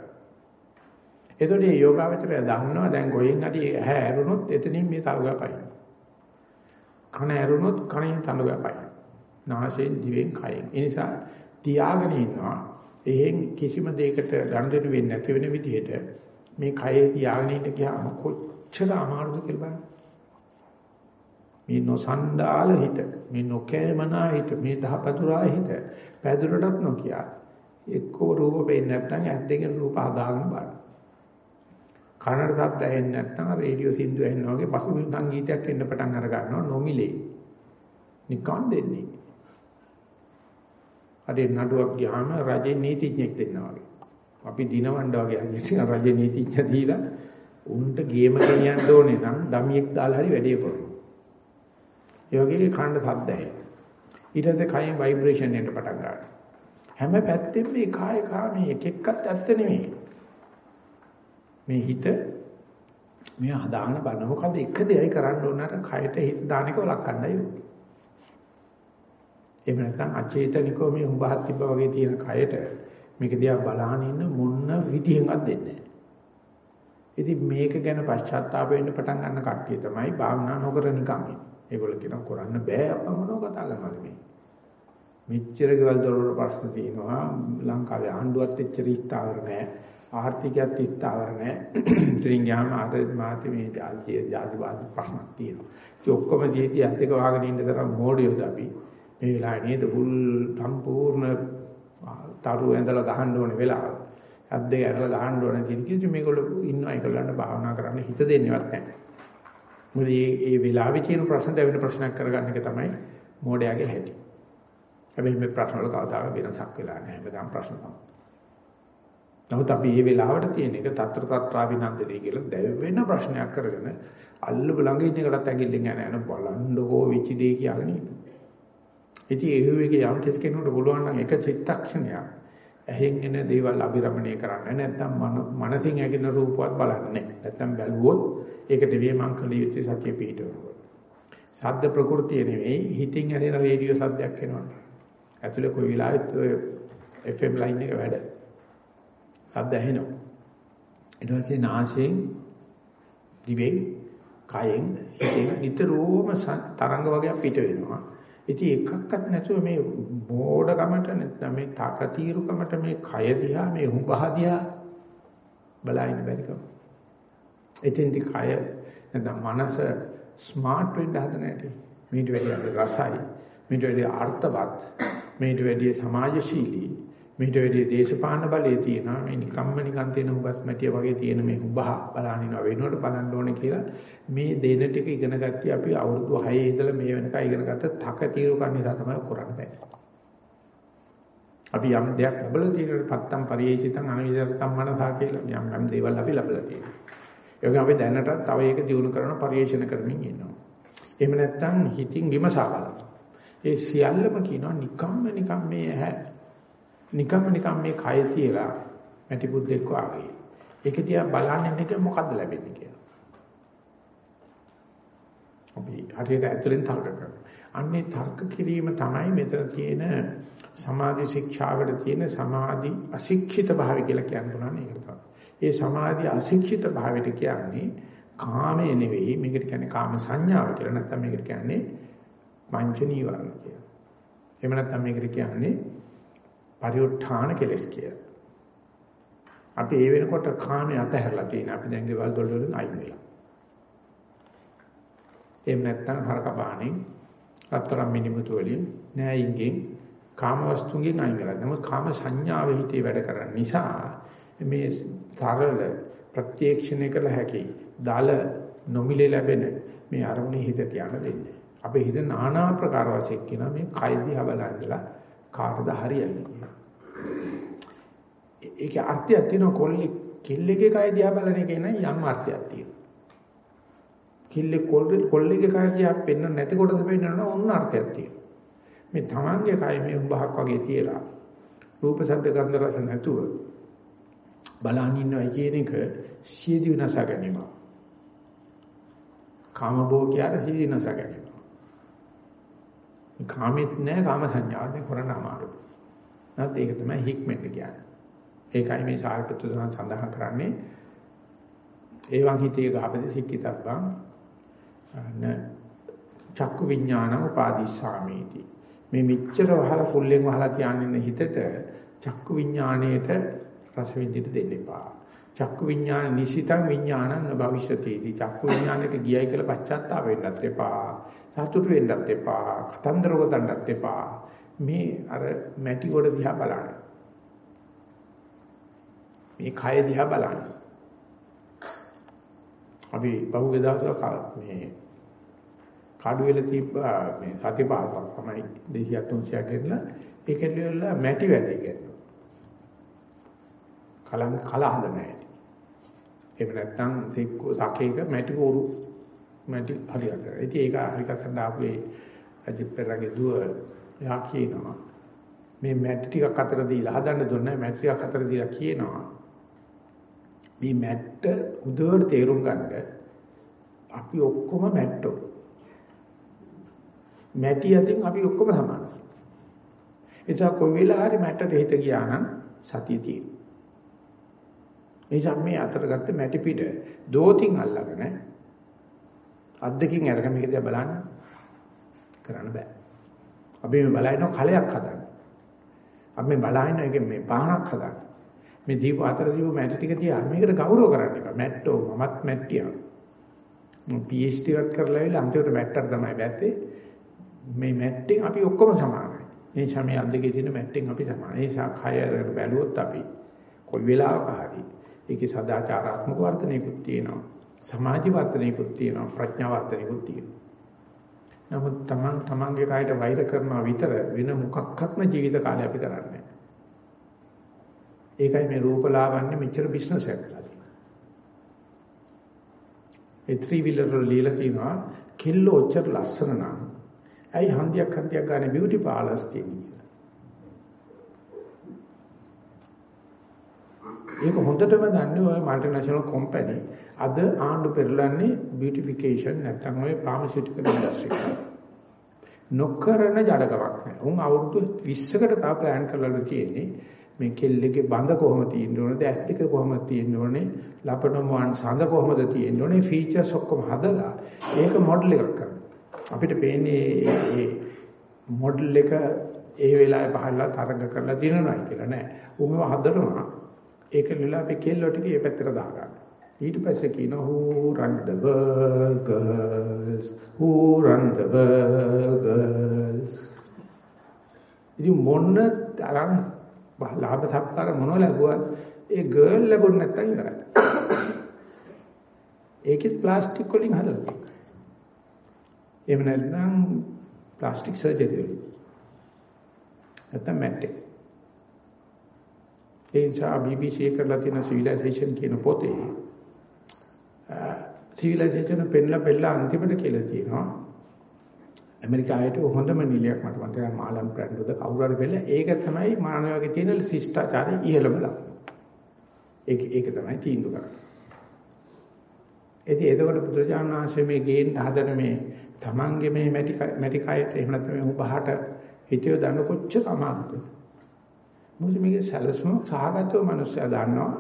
එතකොට මේ යෝගාවචරය දන්නවා දැන් ගොයෙන් අඩි ඇහැ ඇරුණොත් එතනින් මේ තලගා පයින් කන ඇරුණොත් කණෙන් තලගා පයින් නාසයෙන් දිවෙන් කයෙන්. ඒ නිසා තියාගෙන ඉන්නවා. එහෙන් කිසිම දෙයකට ගනුදෙනු වෙන්නේ නැති වෙන විදිහට මේ කයේ තියාගෙන ඉන්න ගියාම කොච්චර අමාරුද කියලා බලන්න. මේ නොසන්ඩාල හිත, මේ නොකෑමනා හිත, මේ දහපතුරා හිත, පැදුරටත් නොකිය. එක්කෝ රූප පේන්නේ නැත්නම් ඇස් දෙකෙන් රූප හදාගෙන බලන්න. කනට ශබ්ද ඇහෙන්නේ නැත්නම් රේඩියෝ සින්දු ඇහෙනවා වගේ පසුබිම් සංගීතයක් එන්න පටන් අර ගන්නවා නොමිලේ. නිකන් දෙන්නේ. අර නඩුවක් ගියාම රජේ නීතිඥෙක් දෙන්නවා වගේ. අපි දිනවන්න වගේ හදිසිය රජේ නීතිඥ දීලා උන්ට ගේම ගෙනියන්න ඕනේ නම් දමියෙක් දාලා හරි වැඩේ කරනවා. ඒ වගේ කනට ශබ්ද ඇහෙනවා. ඊට පස්සේ කයින් ভাইබ්‍රේෂන් එන්න පටන් ගන්නවා. හැම පැත්තෙම මේ කාය කාමී එක එක්කත් ඇත්ත නෙමෙයි. මේ හිත මේ හදාන බලන මොකද එක දෙයයි කරන්න ඕන අර කයට හිත දාන එක වළක්වන්නයි ඕනේ. එහෙම නැත්නම් අචේතනිකව මේ උඹහත් තිබ්බ වගේ තියෙන කයට මේක දිහා බලහන් ඉන්න මොන විදිහෙන්වත් දෙන්නේ නැහැ. ඉතින් මේක ගැන පශ්චාත්තාප වෙන්න පටන් ගන්න කට්ටිය තමයි භාවනා නොකර නිකන් ඉන්නේ. ඒගොල්ලෝ කියනවා කරන්න බෑ අප්පා මොනව කතා කරනවද මේ. මෙච්චර ගෙවල් දොරවල් ප්‍රශ්න තියෙනවා ලංකාවේ ආණ්ඩුවත් එච්චර ස්ථාවර නැහැ. ආර්ථිකයත් ස්ථාවර නැහැ. ඉතින් යාම ආද මාති මේ ජාතිය ජාතිවාද ප්‍රශ්නක් තියෙනවා. ඒ ඔක්කොම ජීවිතය ඇත් එක වහගෙන ඉන්න තරම් මොඩියෝද අපි. මේ වෙලාවේ නේද බුල් සම්පූර්ණ තරු ඇඳලා ගහන්න ඕනේ වෙලාව. අද්දේ ඇරලා ගහන්න ඕනේ කියන කිසි මේගොල්ලෝ ඉන්නවා ඒගොල්ලන්ට භාවනා කරන්න හිත දෙන්නේවත් නැහැ. මොකද මේ මේ වෙලාවේ තියෙන ප්‍රශ්න දෙවෙනි ප්‍රශ්නයක් කරගන්න එක තමයි මොඩයාගේ හැටි. හැබැයි මේ ප්‍රශ්න වල කවදාක වෙනසක් වෙලා නැහැ. හැමදාම ප්‍රශ්න තමයි. නමුත් අපි මේ වෙලාවට තියෙන එක తත්‍ර తත්‍රාවිනන්දනේ කියලා දැවෙන ප්‍රශ්නයක් කරගෙන අල්ලපු ළඟ ඉන්න එකටත් ඇඟිල්ලෙන් යන යන බලන්නකෝ වෙච්ච දේ කියලාගෙන ඉන්න. ඉතින් ඒ වගේ යම් කිසි කෙනෙකුට පුළුවන් නම් එක චිත්තක්ෂණයක් ඇහෙන් එන දේවල් අභිරමණය කරන්න නැත්නම් මනසින් ඇගෙන රූපවත් බලන්නේ නැත්නම් බැලුවොත් ඒකට වේමං කළ යුත්තේ සතිය පිටවනවා. ශබ්ද ප්‍රകൃතිය නෙවෙයි හිතින් ඇහෙන රේඩියෝ ශබ්දයක් එනවා. ඇතුලේ කොයි වෙලාවෙත් ඔය FM ලයින් එක වැඩ. ශබ්ද ඇහෙනවා. ඊට පස්සේ නාසයෙන් දිවෙන් කයෙන් හිතෙන් නිතරම තරංග වගේ පිට වෙනවා. ඉතින් එකක්වත් නැතුව මේ බෝඩකමට නැත්නම් මේ තාකතිරුකමට මේ කය දිහා මේ හුඹහ දිහා බලයින් බැරිකම. එතෙන්දි කය නැත්නම් මනස ස්මාර්ට් වෙන්න හදන හැටි. මේට වැඩි රසයි, මේට වැඩි අර්ථවත්, මේට වැඩි සමාජශීලී, මේට වැඩි දේශපාලන බලය තියෙනවා. මේ නිකම්ම නිකන් තියෙන උගත් මැටිය වගේ තියෙන මේ උඹහ බලන ඉනවා වෙනුවට බලන්න ඕනේ කියලා මේ දෙන ටික ඉගෙන ගත්තී අපි අවුරුදු 6 ඉඳලා මේ වෙනකන් ඉගෙන ගත්ත තක తీරු කන්න නිසා තමයි කරන්න බෑ. අපි යම් දෙයක් ලැබලා තියෙනවා පත්තම් පරිේශිතං අනිවිදතම් මනසා කියලා යම් යම් දේවල් අපි ලැබලා තියෙනවා. ඒක අපි දැනටත් තව ඒක දිනු කරන පරිේශන කරමින් ඉන්නවා. එහෙම නැත්නම් හිතින් විමසා බලනවා. ඒ සියල්ලම කියනවා නිකම්ම නිකම් මේ ඇහැ නිකම්ම නිකම් මේ කය තියලා මැටි බුද්දෙක් වාගේ. ඒක තියා බලන්නේ නැක මොකද්ද ලැබෙන්නේ කියලා. අපි හරියට ඇතුලෙන් තර්ක කරනවා. අන්නේ තර්ක කිරීම තමයි මෙතන තියෙන සමාධි ශික්ෂාවට තියෙන සමාධි අශික්ෂිත භාවය කියලා කියන්න පුළුවන් ඒක තමයි. ඒ සමාධි අශික්ෂිත භාවයට කියන්නේ කාමයේ නෙවෙයි මේකට කියන්නේ කාම සංඥාව කියලා නැත්නම් මේකට කියන්නේ පංච නීවරණ කියලා. එහෙම නැත්නම් මේකට කියන්නේ පරිඋත්ථාන කෙලස් කියලා. අපි ඒ වෙනකොට කාමයේ අතහැරලා තියෙන අපි දැන් ගෙවල් දොල් වලින් අයින් වෙලා. එහෙම නැත්නම් හරක බාණෙන් රත්තරන් මිනිමුතු වලින් නෑයින්ගෙන් කාම වස්තුන්ගෙන් අයින් වෙලා. නමුත් කාම සංඥාව හිතේ වැඩ කරන නිසා මේ තරල ප්‍රත්‍යක්ෂණය කළ හැකි දාල නොමිලේ ලැබෙන මේ අරමුණේ හිත තියන්න දෙන්නේ. අපේ හිත নানা ආකාර වශයෙන් කියන මේ කය දිහා බලන්දලා කාටද හරියන්නේ කියලා. ඒකේ අර්ථයක් තියෙනවා කොල්ලේ කෙල්ලෙගේ කය දිහා බලන එකේ නම් යම් අර්ථයක් තියෙනවා. කිල්ලේ කොල්ලෙගේ කය දිහා පෙන්න නැති කොටස පෙන්නනවා ඔන්න අර්ථයක් තියෙනවා. මේ තමන්ගේ කය මේ උඹහක් වගේ තියලා රූප ශබ්ද ගන්ධ රස නැතුව බලන් ඉන්නවා කියන එක සියදි විනාශ ගැනීම. කාම භෝගයට සියදි විනාශ ගැනීම. කාමෙත් නැහැ කාම සංඥාවක් නේ කරන්න අමාරුයි. නැත් ඒක තමයි හික්මෙන්න කියන්නේ. ඒකයි මේ සාරිපුත්‍ර සඳහන් කරන්නේ ඒවං හිතේ ගහපති සික්කිතබ්බං න චක්කු විඥාන උපාදිස්සාමීති මේ මෙච්චර වහලා ෆුල්ලෙන් වහලා තියන්නේ හිතට චක්කු විඥාණයට රස විඳින්න දෙන්න එපා. චක්කු විඥාන නිසිතං විඥානං භවිෂ්‍යති චක්කු විඥාණයට ගියයි කියලා පශ්චාත්තාප වෙන්නත් එපා. සතුටු වෙන්නත් එපා. කතන්දර ගොතන්නත් එපා. මේ අර මැටි කොට දිහා බලන්න. මේ කය දිහා බලන්න. අපි බහුවේ දවසක මේ කඩු වෙල තිබ්බ මේ සතිපාසක් තමයි 200 300 ගෙනලා ඒකෙන් වල මැටි වැඩේ කරනවා. කලං කල හඳ නැහැ. එහෙම නැත්නම් සික්කෝ සකේක මැටි පොරු මැටි හරියට. ඉතින් ඒක හරියට දාපු ඒ අජිත් පෙරගේ දුව එයා කියනවා මේ මැටි ටිකක් අතර දීලා හදන්න දුන්නේ මැටි ටිකක් අතර දීලා කියනවා මේ මැට්ට උදේට තේරුම් ගන්න අපි ඔක්කොම මැට්ටෝ. මැටි අතින් අපි ඔක්කොම සමානයි. එතකොට කොයි වෙලාවරි මැට්ටට හිත ගියා නම් සතිය තියෙනවා. එනිසා මේ අතර ගත්ත මැටි පිට දෝතින් අල්ලගෙන අද්දකින් අරගෙන මේක දිහා බලන්න කරන්න බෑ. අපි මේ බලන කලයක් හදන්න. අපි මේ බලන එකෙන් මේ පහනක් හදන්න. මේ දීප අතර දීප මැටි ටික තියා මේකට ගෞරව කරන්න එක. මැට්ටෝ මමත් මැට්ටියා. මම PhD එකක් කරලා ඉල අන්තිමට මැට්ටට තමයි බැත්තේ. මේ මැට්ටෙන් අපි ඔක්කොම සමානයි. මේ සමේ අද්දකේ තියෙන මැට්ටෙන් අපි සමානයි. ඒ නිසා කය බැලුවොත් අපි කොයි වෙලාවක හරි ඒකේ සදාචාරාත්මක වර්ධනයකුත් තියෙනවා. සමාජ වර්ධනයකුත් තියෙනවා. ප්‍රඥා වර්ධනයකුත් තියෙනවා. නමුත් තමන් තමන්ගේ කායට වෛර කරනවා විතර වෙන මොකක්වත්ම ජීවිත කාලය අපි කරන්නේ ඒකයි මේ රූපලාවන්‍ය මෙච්චර බිස්නස් එකක් කරලා ඒ ත්‍රි විලර් වල লীලා තියෙනවා කෙල්ල ඔච්චර ලස්සන නම් ඇයි හන්දියක් හන්දියක් ගන්න බියුටි පාලර්ස් තියෙන්නේ ඒක හොඳටම දන්නේ ඔය মালටිනේෂනල් කම්පැනි අද ආණ්ඩු පෙරලන්නේ බියුටිෆිකේෂන් නැත්නම් ඔය ෆාමසිටිකල් ඉන්ඩස්ට්‍රි එක. නොකරන ජඩකමක් නෑ. උන් අවුරුදු 20කට තා ප්ලෑන් කරලා තියෙන්නේ මේ කෙල්ලගේ බඳ කොහොමද තියෙන්න ඕනද ඇස් දෙක කොහොමද තියෙන්න ඕනේ ලපටම වන් සඳ කොහොමද තියෙන්න ඕනේ ෆීචර්ස් ඔක්කොම හදලා ඒක මොඩල් එකක් කරනවා අපිට පේන්නේ මේ මොඩල් එක ඒ වෙලාවේ පහළලා තරඟ කරලා දිනනයි කියලා නෑ උන්ව හදනවා ඒක නෙලා අපි කෙල්ලෝ ටික මේ පැත්තට දාගන්න. ඊට පස්සේ කියන who run the world girls who run the world girls ඉතින් මොන්න තරම් ලාභ සත්කාර මොනව ලැබුවත් ඒ ගර්ල් ලැබුණ නැත්තම් ඉවරයි. ඒකෙත් ප්ලාස්ටික් වලින් හදලා තියෙනවා. එහෙම නැත්නම් ප්ලාස්ටික් සර්ජරි වලින්. නැත්නම් මැට්ටේ. ඒ නිසා BBC කරලා තියෙන සිවිලයිසේෂන් කියන පොතේ සිවිලයිසේෂන් පෙන්ලා පෙන්ලා අන්තිමට කියලා තියෙනවා ඇමරිකාවට හොඳම නිලයක් මට මතකයි මාලම් බ්‍රැන්ඩ්ද කවුරු හරි බෙල්ල ඒක තමයි මානවයාගේ තියෙන ශිෂ්ටාචාරය ඉහළම ලක්ෂණ. ඒක ඒක තමයි තීන්දුව කරන්නේ. ඉතින් එතකොට පුදුරජාණන් වහන්සේ මේ ගේන්න හදන මේ තමන්ගේ මේ මැටි මැටි කයට එහෙම නැත්නම් මේ උබහට හිතියෝ දන්න කොච්චර අමාරුද? මොකද මේකේ සැලසුම සහගතව මිනිස්සයා දන්නවා.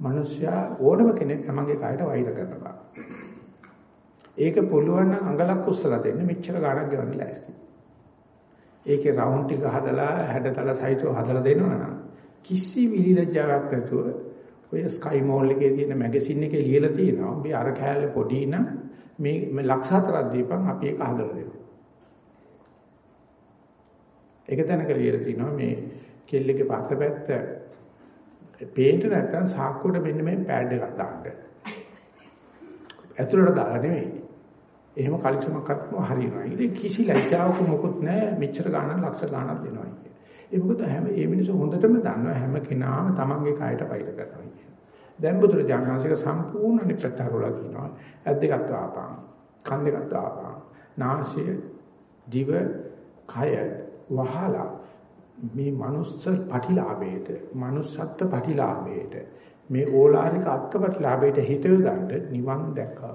මිනිස්සයා ඕනම කෙනෙක් තමන්ගේ කයට වෛර කරනවා. ඒක පුළුවන් නම් අඟලක් උස්සලා දෙන්න මෙච්චර ගාණක් ගෙවන්න ලෑස්ති. ඒකේ රවුන්ඩ් ටික හදලා හැඩතල සහිතව හදලා දෙනවනම් කිසි විලිලජ්ජාවක් නැතුව ඔය ස්කයි මෝල් එකේ තියෙන මැගසින් එකේ ලියලා තියෙනවා. උඹේ අර කෑල්ල පොඩි නම් මේ මේ ලක්ෂ හතරක් දීපන් අපි ඒක හදලා දෙනවා. ඒක තැනක ලියලා තිනවා මේ කෙල්ලගේ පස්සපැත්ත පේන්න නැත්තම් සාක්කුවට මෙන්න මේ පෑඩ් එකක් දාන්න. ඇතුළට දාලා නෙමෙයි. එහෙම කලිසමක්වත් හරියනවා. ඉතින් කිසි ලැජ්ජාවක මොකුත් නැහැ. මෙච්චර ගාණක් ලක්ෂ ගාණක් දෙනවා කියන්නේ. ඒ මොකද හැම මේ මිනිස්සු හොඳටම දන්නවා හැම කෙනාම තමන්ගේ කයට පයිල කරනවා කියන්නේ. දැන් බුදුරජාණන්සේක සම්පූර්ණ නිප්පතරවල කියනවා. ඇස් දෙකක් වාපං, කන් දෙකක් වාපං, නාසය, දිව, කය වහලා මේ මනුස්ස පටිලාභයට, manussත්ත්ව පටිලාභයට, මේ ඕලාරික අත්පටිලාභයට හිත යොදන්න නිවන් දැක්කා.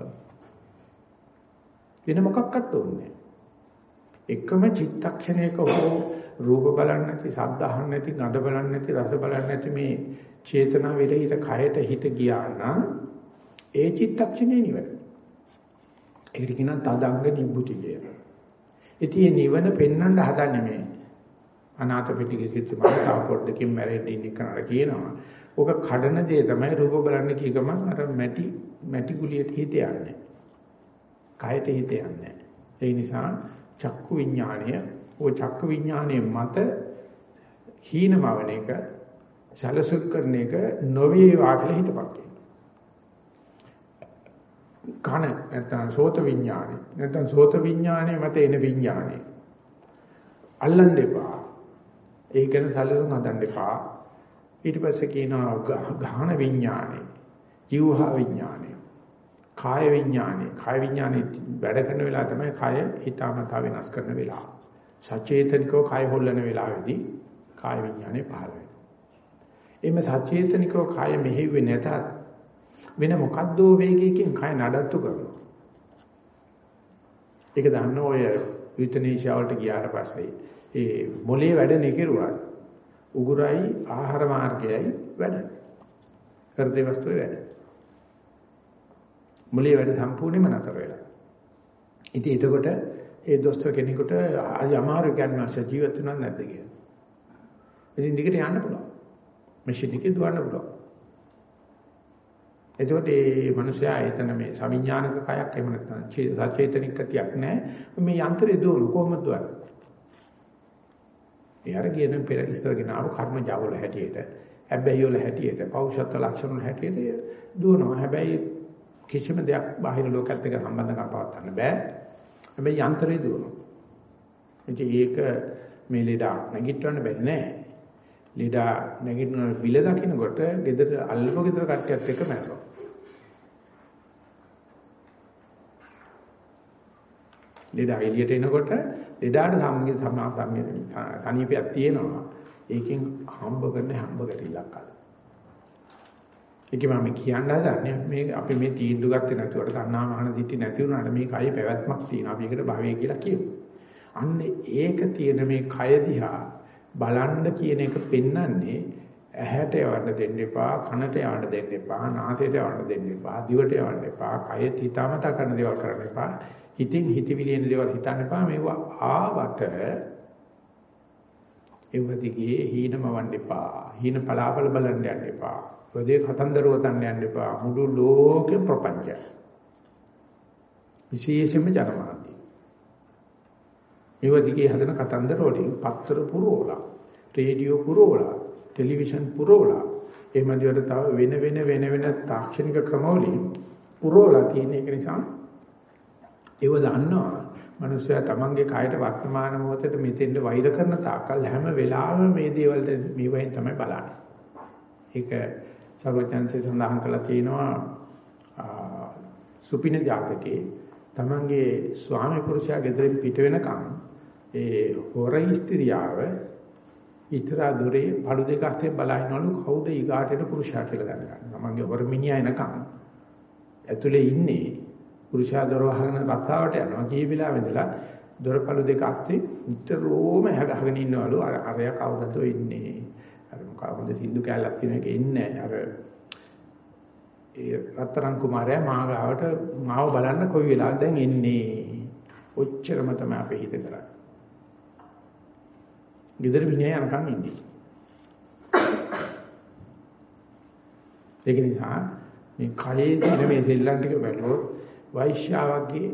වෙන මොකක්වත් ඕනේ එකම චිත්තක්ෂණයක හෝ රූප බලන්නේ නැති, ශබ්ද අහන්නේ නැති, ගඳ බලන්නේ නැති, රස බලන්නේ නැති මේ චේතනා විරහිත කයට හිත ගියා නම් ඒ චිත්තක්ෂණේ නිවන. ඒකට කියනවා තදංග නිබ්බුති කියලා. ඉතින් මේ නිවන පෙන්වන්න හදන්නේ මේ අනාථ පිටිකේ සිට මාතාව පොඩ්ඩකින් මැරෙන්න ඉන්න කෙනාට කියනවා. ඕක කඩන දේ තමයි රූප බලන්න කිය ගමන් අර මැටි මැටි ගුලියට හිත යන්නේ. කයට හිත යන්නේ. ඒ නිසා චක්කු විඥාණය ඕ චක්කු විඥාණය මත හීනමවන එක සලසුත් කරන එක නොවේවා කියලා හිතපක් කන නැත්නම් සෝත විඥානේ නැත්නම් සෝත විඥානේ මත එන විඥානේ අල්ලන්න එපා. ඒක ගැන සැලසුම් හදන්න එපා. ඊට පස්සේ කියනවා ගහන විඥානේ, ජීවහා විඥානේ, කාය විඥානේ, කාය විඥානේ වැඩ කරන වෙලාව තමයි කය හිතාමතා වෙනස් කරන වෙලාව. සචේතනිකව කය හොල්ලන වෙලාවේදී කාය විඥානේ පහළ වෙනවා. එimhe සචේතනිකව කය මෙහෙව්වේ නැතත් වෙන මොකද්ද වේගයකින් කය නඩත්තු කරනවා. ඒක දන්න ඔය යුතනීෂා වලට ගියාට පස්සේ ඒ මොලේ වැඩ නෙකිරුවා උගුරයි ආහාර මාර්ගයයි වැඩ. හෘද වස්තුවේ වැඩ. මොලේ වැඩ සම්පූර්ණයෙන්ම නතර වෙලා. ඉතින් එතකොට ඒ දොස්තර කෙනෙකුට අමාරු කියන්නේ ජීවත් වෙනවද නැද්ද කියලා. ඉතින් දිගට යන්න පුළුවන්. මැෂින් එකේ දුවන්න පුළුවන්. එතකොට මේ මිනිසයා එතන මේ සවිඥානික කයක් එහෙම නැත්නම් සචේතනික කතියක් නැහැ. මේ යන්ත්‍රය දුවන කොහොමද දුවන්නේ? ඒ අර කියන පෙර ඉස්සරගෙන ආව කර්ම ජවල හැටියට, හැබැයි වල හැටියට, පෞෂත්ව ලක්ෂණ වල හැටියට දුවනවා. හැබැයි කිසිම දෙයක් බාහිර ලෝකත් එක්ක සම්බන්ධකම් පවත්වන්න බෑ. හැබැයි යන්ත්‍රය දුවනවා. ඉතින් ඒක මේ ලෙඩා නැගිටවන්න බැරි නෑ. ලෙඩා නැගිටින විල දකින්නකොට ගෙදර අල්ලපු ගෙදර කට්ටියත් එක්ක මැරෙනවා. ලෙඩා එළියට එනකොට ලෙඩාට සම්මිය සමීපයක් තියෙනවා. ඒකෙන් හම්බ කරන හම්බ ගැටිලක් අල්ල. ඒකම මම කියන්න හදන්නේ මේ අපි මේ තීන්දුව ගත්තේ නැතුවට තණ්හා මාන දිටි නැති වුණාට මේ කය පැවැත්මක් තියෙනවා. අපි ඒකට භවය කියලා කියමු. අන්න ඒක තියෙන මේ කය දිහා බලන්න කියන එක පෙන්වන්නේ ඇහැට යවන්න දෙන්න එපා, කනට යවන්න දෙන්න එපා, නාසයට යවන්න දෙන්න එපා, දිවට යවන්න එපා, කය හිතාමතා කරන දේවල් කරන්න එපා. හිතින් හිතවිලි එන දේවල් හිතන්න එපා. මේවා ආවට ඒව දිගේ හීනමවන්න එපා. හීන පලාපල බලන්න යන්න එපා. ඔදේ කතන්දර වතන්න යන්න එපා. මුළු ලෝකෙ ප්‍රපංචය. විශේෂයෙන්ම ජනමාධ්‍ය. මේව දිගේ හදන කතන්දර වලින් පත්තර පුරවලා, රේඩියෝ පුරවලා, ටෙලිවිෂන් පුරවලා, එහෙම දිවට තව වෙන වෙන වෙන වෙන තාක්ෂණික ක්‍රමවලින් පුරවලා තියෙන එක නිසා ඒව දන්නවා මනුස්සයා තමන්ගේ කායට වර්තමාන මොහොතේ මෙතෙන්ද වෛර කරන තාකල් හැම වෙලාවෙම මේ දේවල් මේවෙන් තමයි බලන්නේ. ඒක සර්වඥාන්සේ සඳහන් කළා තියෙනවා සුපින ජාතකේ තමන්ගේ ස්වාමි පුරුෂයා ගෙදරින් පිට වෙනකන් ඒ හොරයි ස්ත්‍රියාව ඉතර දොරේ පළු දෙක අතේ බලනවලු කවුද ඊගාටේට පුරුෂයා කියලා දැනගන්න. තමන්ගේ හොර මිනිහා එනකන් ඇතුලේ ඉන්නේ පුරුෂයා දොර වහගෙන රස්සාවට යනවා. කී වෙලාවෙ ඉඳලා දොරපළු දෙක අස්සේ නිතරම හැගහගෙන ඉන්නවලු අර අරයා කවුදද ඉන්නේ. අර මොකවද සින්දු කැලක් තියෙන එක ඉන්නේ අර ඒ රත්තරන් කුමාරයා මාගාවට මාව බලන්න කොයි වෙලාවද දැන් එන්නේ. ඔච්චරම තමයි අපේ හිත කරන්නේ. ගෙදර විනය යනකම් ඉන්නේ. ඒක නිසා මේ කයේ තියෙන මේ සෙල්ලම් ටික බැලුවොත් වෛශ්‍යාවගේ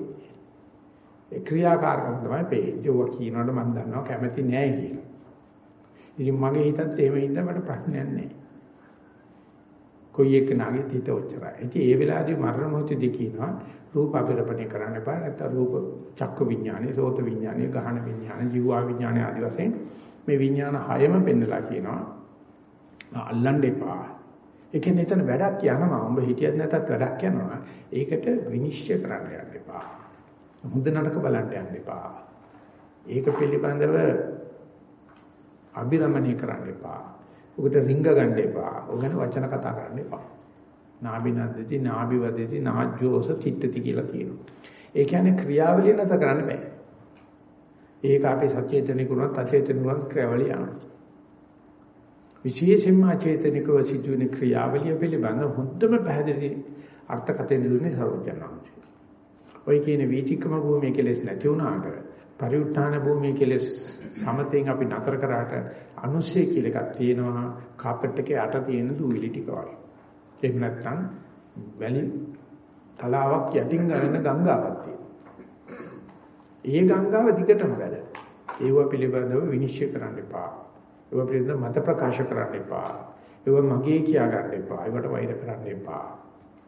ක්‍රියාකාරකම තමයි පේන්නේ. ඒක කියනකොට මම දන්නවා කැමති නෑ කියලා. ඉතින් මගේ හිතත් එහෙම ඉඳලා මට ප්‍රශ්නයක් නෑ. කොයි එක නාගේ හිත ඔච්චරයි. ඉතින් ඒ වෙලාවේදී මරණ මොහොතදී කියනවා රූප අපිරපණය කරන්න එපා. නැත්නම් රූප චක්ක විඥානේ, සෝත විඥානේ, ගහන විඥානේ, ජීවා විඥානේ ආදී වශයෙන් මේ විඥාන හයම පෙන්නලා කියනවා. අල්ලන්න එපා. ඒ කියන්නේ එතන වැඩක් යනවා. උඹ හිටියත් නැතත් වැඩක් යනවා. ඒකට විනිශ්චය කරන්න යන්න එපා. හොඳ නරක බලන්න යන්න එපා. ඒක පිළිබඳව අභිරමණය කරන්න එපා. උකට රිංග ගන්න එපා. ඔගන වචන කතා කරන්න එපා. නාබිනද්දති නාබිවදති නාජ්ජෝස චිත්තති කියලා තියෙනවා. ඒ කියන්නේ ක්‍රියාවලිය නැත කරන්න බෑ. ඒක අපේ සචේතනිකුණත් අචේතනිකුණත් ක්‍රියාවලිය යනවා. විශේෂයෙන්ම අචේතනිකව සිදුවෙන ක්‍රියාවලිය පිළිබඳ හොඳම පැහැදිලි අර්ථකථන දුන්නේ සර්වඥාන්සේ. ඔයි කියන වීතික්‍රම භූමිය කෙලෙස් නැති වුණාට පරිඋත්ථාන භූමිය කෙලෙස් සමතෙන් අපි නතර කරාට අනුශය කියලා එකක් තියෙනවා කාපට් එකේ යට තියෙන දූවිලි ටික වගේ. එහෙම නැත්නම් වැලි තලාවක් යටින් ගලන ගංගාවක් තියෙනවා. ඒ ගංගාව දිගටම වැඩ. ඒව පිළිබඳව විනිශ්චය කරන්න එපා. ඒව පිළිබඳව මත ප්‍රකාශ කරන්න එපා. ඒව මගේ කියා ගන්න එපා. ඒවට වෛර කරන්න එපා.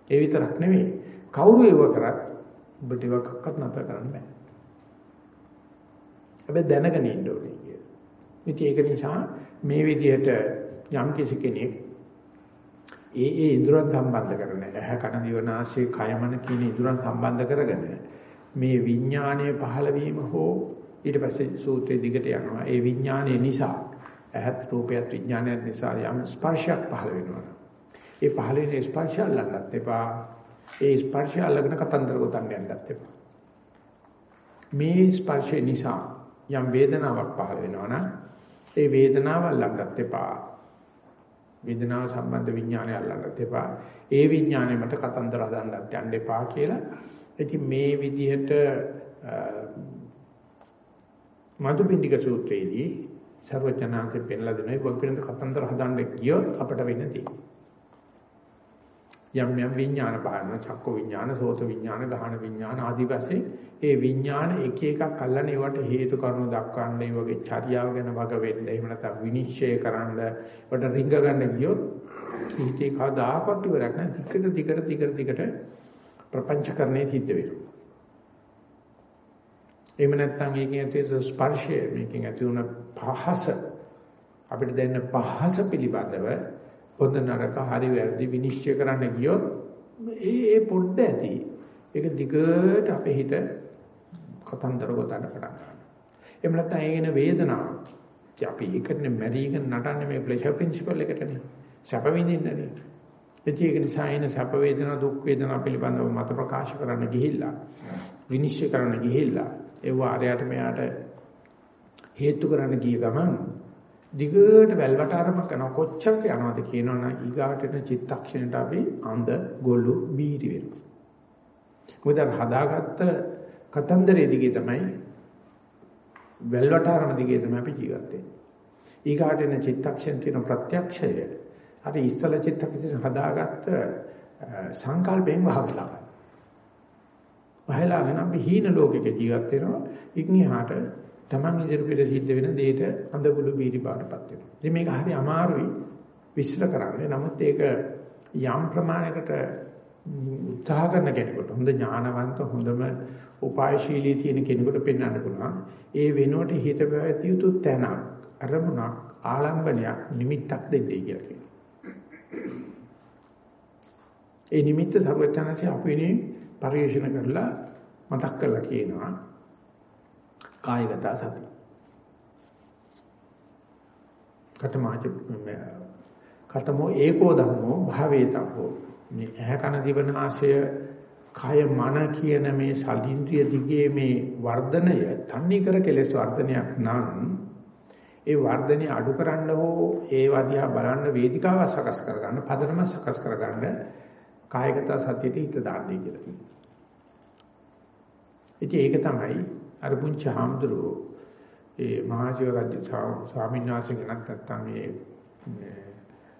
ඒ විතරක් නෙවෙයි. කවුරු ඒව කරත් ඔබට ඒවක්වත් නැතර කරන්න බෑ. හැබැයි දැනගෙන ඉන්න ඕනේ කිය. ඉතින් ඒක නිසා මේ විදිහට යම් කිසි කෙනෙක් ඒ ඒ ඉදurang සම්බන්ධ කරන ඇහැ කන දිව නාසය කය මන කියන ඉදurang සම්බන්ධ කරගෙන මේ විඥානයේ පහළ වීම හෝ ඊට පස්සේ සූත්‍රයේ දිගට යනවා. ඒ විඥානයේ නිසා ඇහත් රූපයත් විඥානයත් නිසා යම් ස්පර්ශයක් පහළ වෙනවා. ඒ පහළ වෙන ස්පර්ශය අල්ලන්නත් එපා. ඒ ස්පර්ශය අල්ලගෙන කතන්දර ගොතන්න යන්නත් එපා. මේ ස්පර්ශය නිසා යම් වේදනාවක් පහළ වෙනවා නම් ඒ වේදනාව අල්ලන්නත් එපා. වේදනාව සම්බන්ධ විඥානය අල්ලන්නත් එපා. ඒ විඥානය මත කතන්දර හදන්නත් යන්න එපා කියලා. ඉතින් මේ විදිහට මදුපිණ්ඩික සූත්‍රයේදී සර්වඥාන්තේ පෙන්ලා දෙනවා. ඒ වගේ කතන්දර හදන්න ගියොත් අපට වෙන්නේ තියෙන්නේ. යම් යම් විඥාන බලන චක්ක විඥාන සෝත විඥාන ගහන විඥාන ආදී වශයෙන් ඒ විඥාන එක එකක් අල්ලන ඒවට හේතු කාරණා දක්වන්න ඒ වගේ චර්යාව ගැන වග වෙන්න එහෙම නැත්නම් විනිශ්චය කරන්න වට රිංග ගන්න ගියොත් හිතේ කවදාකවත් ඉවරක් නැහැ. ටිකට ටිකට ටිකට ටිකට ප්‍රපංචකරණේ සිද්ධ වෙනවා. එහෙම නැත්නම් ඒකෙන් ඇති ස්පර්ශය මේකෙන් ඇති වුණ පහස අපිට දැනෙන පහස පිළිබඳව හොඳ නරක හරි වැරදි විනිශ්චය කරන්න ගියොත් ඒ ඒ පොඩ්ඩ ඇති. ඒක දිගට අපේ හිත කතන්දර ගොතන්න පටන් ගන්නවා. එහෙම නැත්නම් ඒගෙන වේදනාව. අපි ඒකනේ මැරීගෙන නටන්නේ මේ ප්ලෙෂර් ප්‍රින්සිපල් එකටනේ. සැප විඳින්නනේ. ඒක නිසා එන සැප වේදනා දුක් වේදනා පිළිබඳව මත ප්‍රකාශ කරන්න ගිහිල්ලා විනිශ්චය කරන්න ගිහිල්ලා ඒ වාරයට මෙයාට හේතු කරන්න ගිය ගමන් දිගට වැල්වට ආරම්භ කරන කොච්චර යනවද කියනවනම් ඊගාට එන චිත්තක්ෂණයට අපි අඳ ගොළු බීරි වෙනවා. මොකද හදාගත්ත කතන්දරයේ දිගේ තමයි වැල්වට ආරම්භ දිගේ තමයි අපි ජීවත් වෙන්නේ. ඊගාට එන චිත්තක්ෂණ තියෙන ප්‍රත්‍යක්ෂය අර ඉස්සල චිත්තක්ෂණ හදාගත්ත සංකල්පයෙන් වහවලා ගන්න. වහලාගෙන අපි හීන ලෝකෙක ජීවත් වෙනවා. ඉක්නිහාට Taman ඉදිරියට සිද්ධ වෙන දෙයට අඳගුළු බීරි බාටපත් වෙනවා. ඉතින් මේක හරි අමාරුයි විශ්ල කරන්න. නමුත් ඒක යම් ප්‍රමාණයකට උත්සාහ කරන කෙනෙකුට හොඳ ඥානවන්ත හොඳම උපායශීලී තියෙන කෙනෙකුට පෙන්වන්න පුළුවන්. ඒ වෙනුවට හිත පැවැතිය යුතු තැනක් අරමුණක් ආලම්බනයක් නිමිත්තක් දෙන්නේ කියලා කියනවා. ඒ නිමිත්ත සර්වඥාන්සේ අපේනේ පරිශන කරලා මතක් කරලා කියනවා. කායගත සති. කතමාච කතමෝ ඒකෝ ධම්මෝ භාවේතබ්බෝ මේ ඇහැ කන දිවනාසය කය මන කියන මේ සලින්ද්‍රිය දිගේ මේ වර්ධනය තන්නේ කර කෙලස් වර්ධනයක් නම් ඒ වර්ධනය අඩු කරන්න හෝ ඒ වදියා බලන්න වේදිකාව සකස් කරගන්න පදනම සකස් කරගන්න කායගත සතියට හිත දාන්නේ කියලා කියනවා. ඉතින් ඒක තමයි අර පුංචි හාමුදුරුවෝ ඒ මහාශිව රජු ස්වාමීන් වහන්සේ කෙනෙක් නැත්තම් මේ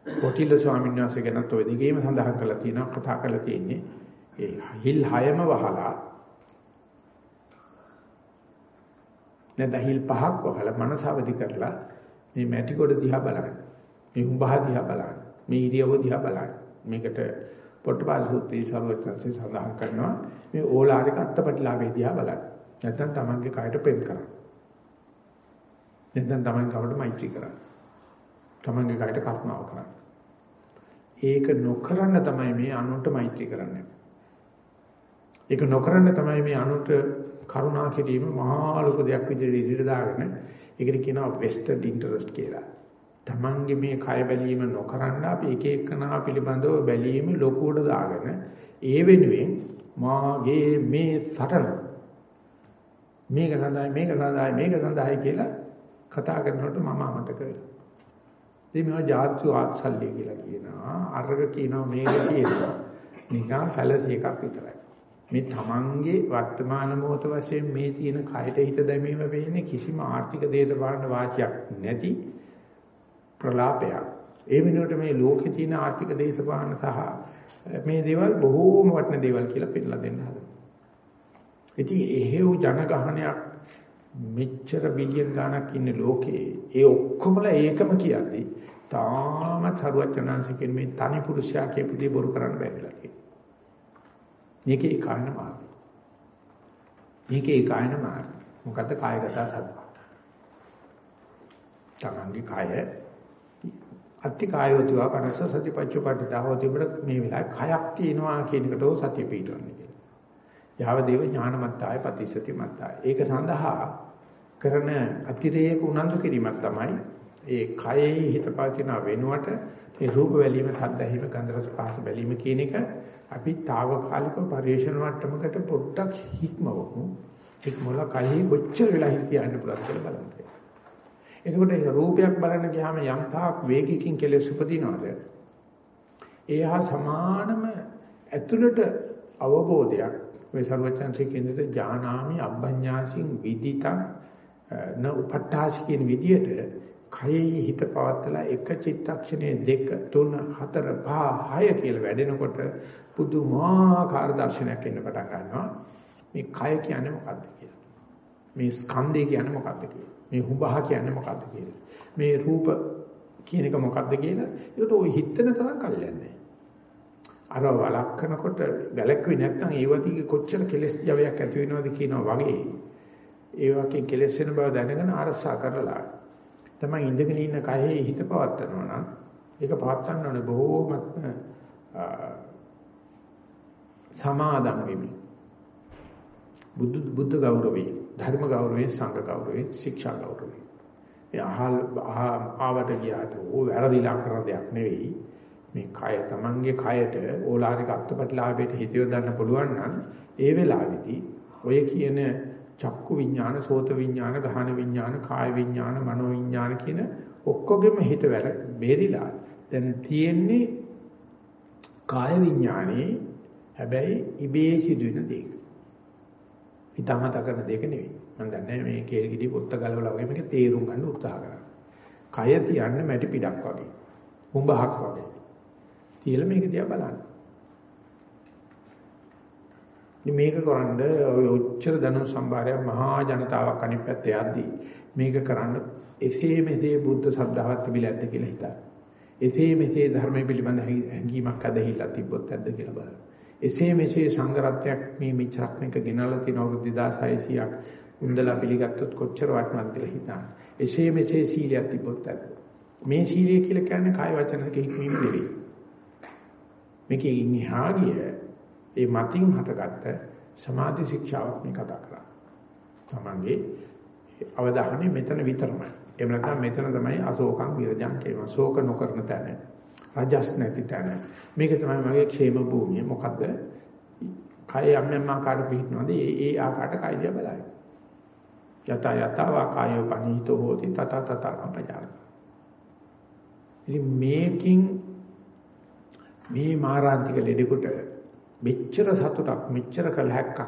කොටිල ස්වාමීන් වහන්සේ කෙනෙක් ඔය දිගේම සඳහන් කරලා තියෙනවා කතා කරලා තියෙන්නේ. ඒ හිල් හයම වහලා නැත්නම් හිල් පහක් වහලා මනස අවදි කරලා මේ මැටි කොට දිහා බලන්න. මේ උඹහ දිහා බලන්න. මේ ඉරියව දිහා බලන්න. මේකට පොට්ටපාද සූත්‍රයේ සර්වඥාන්සේ සඳහන් කරනවා මේ ඕලාරික අත්පටිලාභේ දිහා බලන්න නැත්නම් තමන්ගේ කයට පෙන් කරන්න. නැත්නම් තමන්ගේ කවට මෛත්‍රී කරන්න. තමන්ගේ කයට කරුණාව කරන්න. ඒක නොකරන්න තමයි මේ අනුන්ට මෛත්‍රී කරන්නේ. ඒක නොකරන්න තමයි මේ අනුන්ට කරුණා කිරීම මහා ලොකු දෙයක් විදිහට ඉදිරියට දාගෙන ඒකට කියනවා vested interest කියලා. තමන්ගේ මේ කය බැලීම නොකරන්න අපි එක එකනා පිළිබඳව බැලීම ලොකුවට දාගෙන ඒ වෙනුවෙන් මාගේ මේ සටන මේක සඳහායි මේක සඳහායි මේක සඳහායි කියලා කතා කරනකොට මම අමතක වෙනවා. ඉතින් මේවා ජාත්‍ය ආත්සල්‍ය කියලා කියනවා. අර්ග කියනවා මේක කියනවා. නිකන් සැලසි එකක් විතරයි. මේ තමන්ගේ වර්තමාන මොහොත වශයෙන් මේ තියෙන කයට හිත දැමීම වෙන්නේ කිසිම ආර්ථික දේශපාලන වාසියක් නැති ප්‍රලාපයක්. ඒ වෙනුවට මේ ලෝකේ තියෙන ආර්ථික දේශපාලන සහ මේ දේවල් බොහෝම වටින දේවල් කියලා පෙන්නලා දෙන්න හදනවා. ඉතින් එහෙව් ජනගහනයක් මෙච්චර බිලියන් ගණක් ඉන්න ලෝකේ ඒ ඔක්කොමලා ඒකම කියන්නේ තාමත් සරුවචනාංශකෙන් මේ තනි පුරුෂයා කියපු දේ බොරු කරන්න බැරිලා තියෙනවා. මේකේ කායන මාර්ගය. මේකේ කායන මාර්ගය. මොකද්ද කායගත සති. තමන්ගේ කාය අත්ති කායෝතිවා පනස සතිපච්චපටිතා හොති බඩ මේ වෙලාවේ කයක් තියෙනවා කියන එකට සතිය පිටවන්නේ කියලා. යාව දේව ඥානමත්තාය පටිසති මත්තාය. ඒක සඳහා කරන අතිරේක උනන්දු කිරීමක් තමයි ඒ කයෙහි හිත පවතින වෙනුවට ඒ රූප වැලීම, ශබ්ද ඇහිම, ගන්ධ රස පහස බැලීම කියන එක අපි తాවකාලික පරිේශන මට්ටමකට පොඩ්ඩක් හික්මවමු. හික්මවලා කයෙහි කොච්චර වෙලා හිටියන්න පුළුවන්ද කියලා බලන්න. එතකොට ඒ රූපයක් බලන්න ගියාම යම් තාක් වේගකින් කෙලෙස් උපදිනවද? ඒහා සමානම ඇතුළට අවබෝධයක්. මේ ਸਰවචන්සේ කියනද ඥානාමි අබ්බඤ්ඤාසින් විදිතං න උපට්ඨාසි කියන විදියට කයෙහි හිත පවත්තලා එක චිත්තක්ෂණයේ දෙක තුන හතර පහ හය කියලා වැඩෙනකොට පුදුමාකාර දර්ශනයක් එන්න පටන් ගන්නවා. මේ කය කියන්නේ මොකක්ද කියලා. මේ ස්කන්ධය කියන්නේ මොකක්ද කියලා. මේ හුබහ කියන්නේ මොකක්ද කියලා. මේ රූප කියන එක මොකක්ද කියලා. ඒකට ওই හිතන තරම් කල්යන්නේ. අර වලක්කනකොට වැලක්ුවේ නැත්නම් ඒ වගේ කොච්චර කෙලස් ජවයක් ඇති වෙනවද කියනවා වගේ. ඒ වගේ කෙලස් වෙන බව දැනගෙන අරසා කරලා තමයි ඉඳගෙන ඉන්න කයෙහි හිත පවත්නවා නම් ඒක පවත්වන්න ඕනේ බොහෝමත්ම සමාදම් වෙමි. බුද්ධ බුද්ධ ගෞරවයෙන් ධර්ම ගෞරවයෙන් සංඝ ගෞරවයෙන් ශික්ෂා ගෞරවයෙන්. ඒ අහල් ආවට ගියාට ඕ වැරදිලා කරන දෙයක් නෙවෙයි. මේ කය Tamange කයට ඕලාරික අත්පත්ලාභයට හිතියව ගන්න පුළුවන් නම් ඒ වෙලාවේදී ඔය කියන චක්කු විඥාන, සෝත විඥාන, ගහන විඥාන, කාය විඥාන, මනෝ විඥාන කියන ඔක්කොගෙම හිත වැර බේරිලා දැන් තියෙන්නේ කාය විඥානේ හැබැයි ඉබේ සිදුවෙන දෙයක්. හිතාමතා කරන දෙයක් නෙවෙයි. මම දන්නේ මේ කේල් ගිඩි පොත්ත ගලවලා වගේ මේක තේරුම් ගන්න උත්සාහ කරා. කය තියන්නේ මැටි පිටක් වගේ. හුඹහක් වගේ. තියලා මේක දිහා බලන්න. මේක කරන්න ඔය උච්චර ධන සම්භාරය මහා ජනතාවක් අනිත් පැත්තේ යද්දී මේක කරන්න එසේ මෙසේ බුද්ධ ශ්‍රද්ධාවක් තිබිලා ඇද්ද කියලා හිතා. එසේ මෙසේ ධර්මයේ පිළිබඳ හැඟීමක් අදහිලා තිබ්බොත් ඇද්ද කියලා බලන්න. එසේ මෙසේ සංගරත්වයක් මේ මිච්ඡක් මේක ගෙනල්ලා තියෙන අවුරුදු 2600ක් උන්දලා පිළිගත්තොත් කොච්චර වටිනවද කියලා හිතන්න. එසේ මෙසේ සීලයක් තිබ්බොත් ඇත්ත. මේ සීලය කියලා කියන්නේ කාය වචන දෙක හික්මීම නෙවෙයි. මේකේ ඉන්නේ හාගිය ඒ මතින් හටගත්ත සමාධි ශික්ෂාවක් මේ කතා කරා. තමන්ගේ අවධානය මෙතන විතරමයි. එහෙම නැත්නම් මෙතන තමයි අශෝකං විරජං කියනවා. ශෝක නොකරන තැන. රජස් නැති තැන. මේක තමයි මගේ ക്ഷേම භූමිය. මොකද්ද? කය යම් යම් ආකාරයට පිහිටනවාද? ඒ ඒ ආකාරයට කය දිහා බලයි. යත යත වා කායෝ පනීතෝ හෝති තත තත අපජාන. ඉතින් මේකින් මේ මාරාන්තික ලෙඩෙකුට මෙච්චර සතුටක් මෙච්චර කලහක්ක්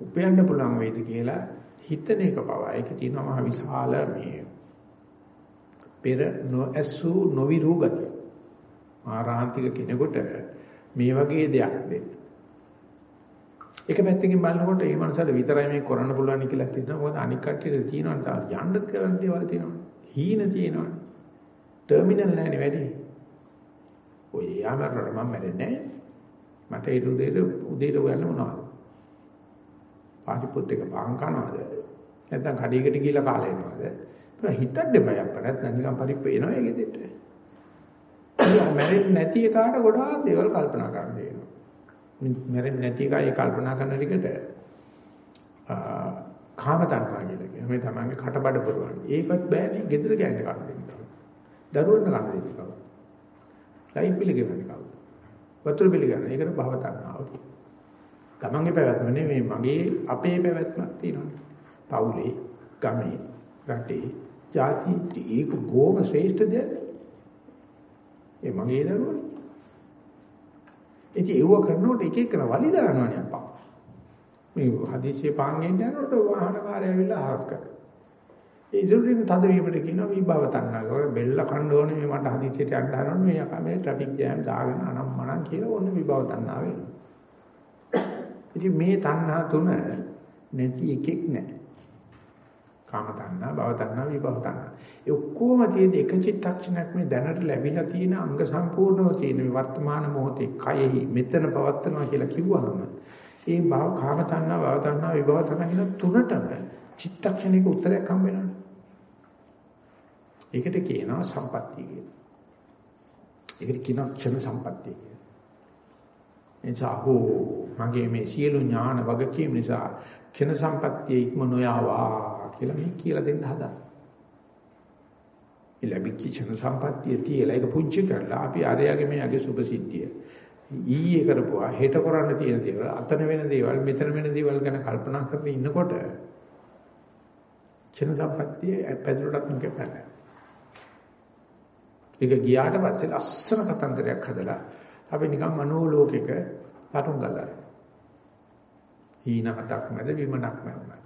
උපයන්න පුළුවන් වේද කියලා හිතන එක පවා ඒක තියෙනවා මහ විශාල මේ පෙර නොඇසු නොවිරු ගතිය. ආරාන්තික කෙනෙකුට මේ වගේ දෙයක් දෙන්න. එක පැත්තකින් බලනකොට මේ මනසට විතරයි මේ කරන්න පුළුවන් කියලා තියෙනවා. මොකද අනික් කට්ටියට තියෙනවා තාම යන්න කරන්න දේවල් තියෙනවා. හීන තියෙනවා. ටර්මිනල් නැහැනේ වැඩි. ඔය යාමරට මම මැරෙන්නේ නැහැ. මට ඒ උදේට උදේට හොයන්න මොනවද? පාටිපොත් එක පාන් කනවාද? නැත්නම් කඩේකට ගිහිල්ලා කාලේ එනවාද? හිතන්න බයක් නැත්නම් නිකන් පරිප්පේනවා ඒකෙ දෙට. මැරෙන්නේ නැති එකාට ගොඩාක් දේවල් කල්පනා කරන්න වෙනවා. මැරෙන්නේ නැති එකයි කල්පනා කරන එකට කාම තණ්හා කියලා කියනවා. මේ තමන්ගේ කටබඩ පුරවන. ඒකත් බෑනේ gedara ගෑන්න කන්න දෙන්න. දරුවන්ට කන්න දෙන්න කවුද? ලයිට් බිල ගෙවන්නේ කවුද? වතුර බිල ගන්න. ඒකට භව තණ්හාව කියනවා. තමන්ගේ පැවැත්ම නෙමෙයි මගේ අපේ පැවැත්මක් තියෙනවා. පවුලේ, ගමේ, රටේ, ජාති ඒක බොහොම ශ්‍රේෂ්ඨ දෙයක්. ඒ මගේ දරුවනේ. ඉතින් ඒව කරනකොට එක එක වලි දානවනේ අප්පා. මේ හදිසියේ පාංගෙන් යනකොට වාහන කාර්යය ඇවිල්ලා අහස් කරා. ඒ ඉදිරියෙන් තද වීමට කියනවා විභව තණ්හා. ඔය බෙල්ල කන්න ඕනේ මේ මට හදිසියට යන්න හරවන්න මේ යකා මේ ට්‍රැෆික් ජෑම් දාගෙන අනම්මනම් කියලා ඕන විභව තණ්හා වෙනවා. ඉතින් මේ තණ්හා තුන නැති එකෙක් නැහැ. කාම තණ්හා, භව තණ්හා, විභව තණ්හා. ඒ ඔක්කොම තියෙන එක චිත්තක්ෂණයක් මේ දැනට ලැබිලා තියෙන අංග සම්පූර්ණව තියෙන මේ වර්තමාන මොහොතේ කයෙහි මෙතන පවත්නවා කියලා කිව්වහම ඒ භව කාම තණ්හා, භව තණ්හා, විභව තණ්හා කියන තුනටම චිත්තක්ෂණයක උත්තරයක් හම්බ වෙනවා. ඒකට කියනවා සම්පත්තිය කියලා. ඒකට කියනවා ක්ෂණ සම්පත්තිය කියලා. එනිසා හෝ මගේ මේ සියලු ඥාන වගකීම් නිසා ක්ෂණ සම්පත්තිය ඉක්ම නොයාවා කියලා මේ කියලා දෙන්න හදා. ඉලබිච්ච ක්ෂණ සම්පත්තිය තියලා ඒක පුංචි කරලා අපි අරයාගේ මේ අගේ සුභසිද්ධිය ඊයේ කරපුවා හෙට කරන්න තියෙන දේවල් අතන වෙන දේවල් මෙතන වෙන දේවල් ගැන කල්පනා කරගෙන ඉන්නකොට ක්ෂණ සම්පත්තිය පැදුරටත් නුකේ පැනලා. ඒක ගියාට පස්සේ ලස්සන කතන්දරයක් හදලා අපි නිකන් මනෝලෝකෙක පටුන් ගන්නවා. හීනකට මැද විමනක් මැද.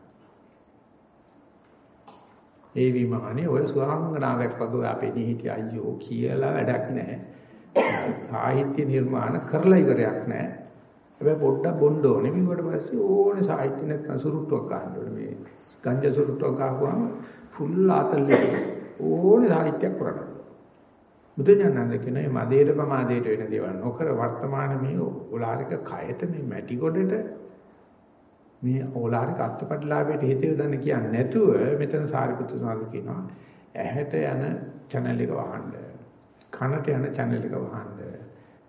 ඒ විමානේ ඔය සුවංගනාවක් වගේ අපේ නිහිටි අයියෝ කියලා වැඩක් නැහැ. සාහිත්‍ය නිර්මාණ කරලා ඉවරයක් නැහැ. හැබැයි පොඩ්ඩක් බොන්න ඕනේ. ඊට පස්සේ ඕනේ සාහිත්‍ය නැත්නම් සුරුට්ටුවක් ගන්න ඕනේ. මේ ගංජා සුරුට්ටුවක් ගහපුවාම ෆුල් ආතල්ලේ ඕනේ සාහිත්‍යයක් කරන්න. බුදුජානන්ද කියන මේ මදේට ප්‍රමාදයට වෙන දේවල් නොකර වර්තමාන මේ ඕලාරික කයට මේ මැටි ගොඩට මේ ඕලාරික අත්පත්ලාභයට හේතු යොදන්න කියන්නේ නැතුව මෙතන සාරිපුත්‍ර සාන්ති කියනවා ඇහැට යන channel එක වහන්න කනට යන channel එක වහන්න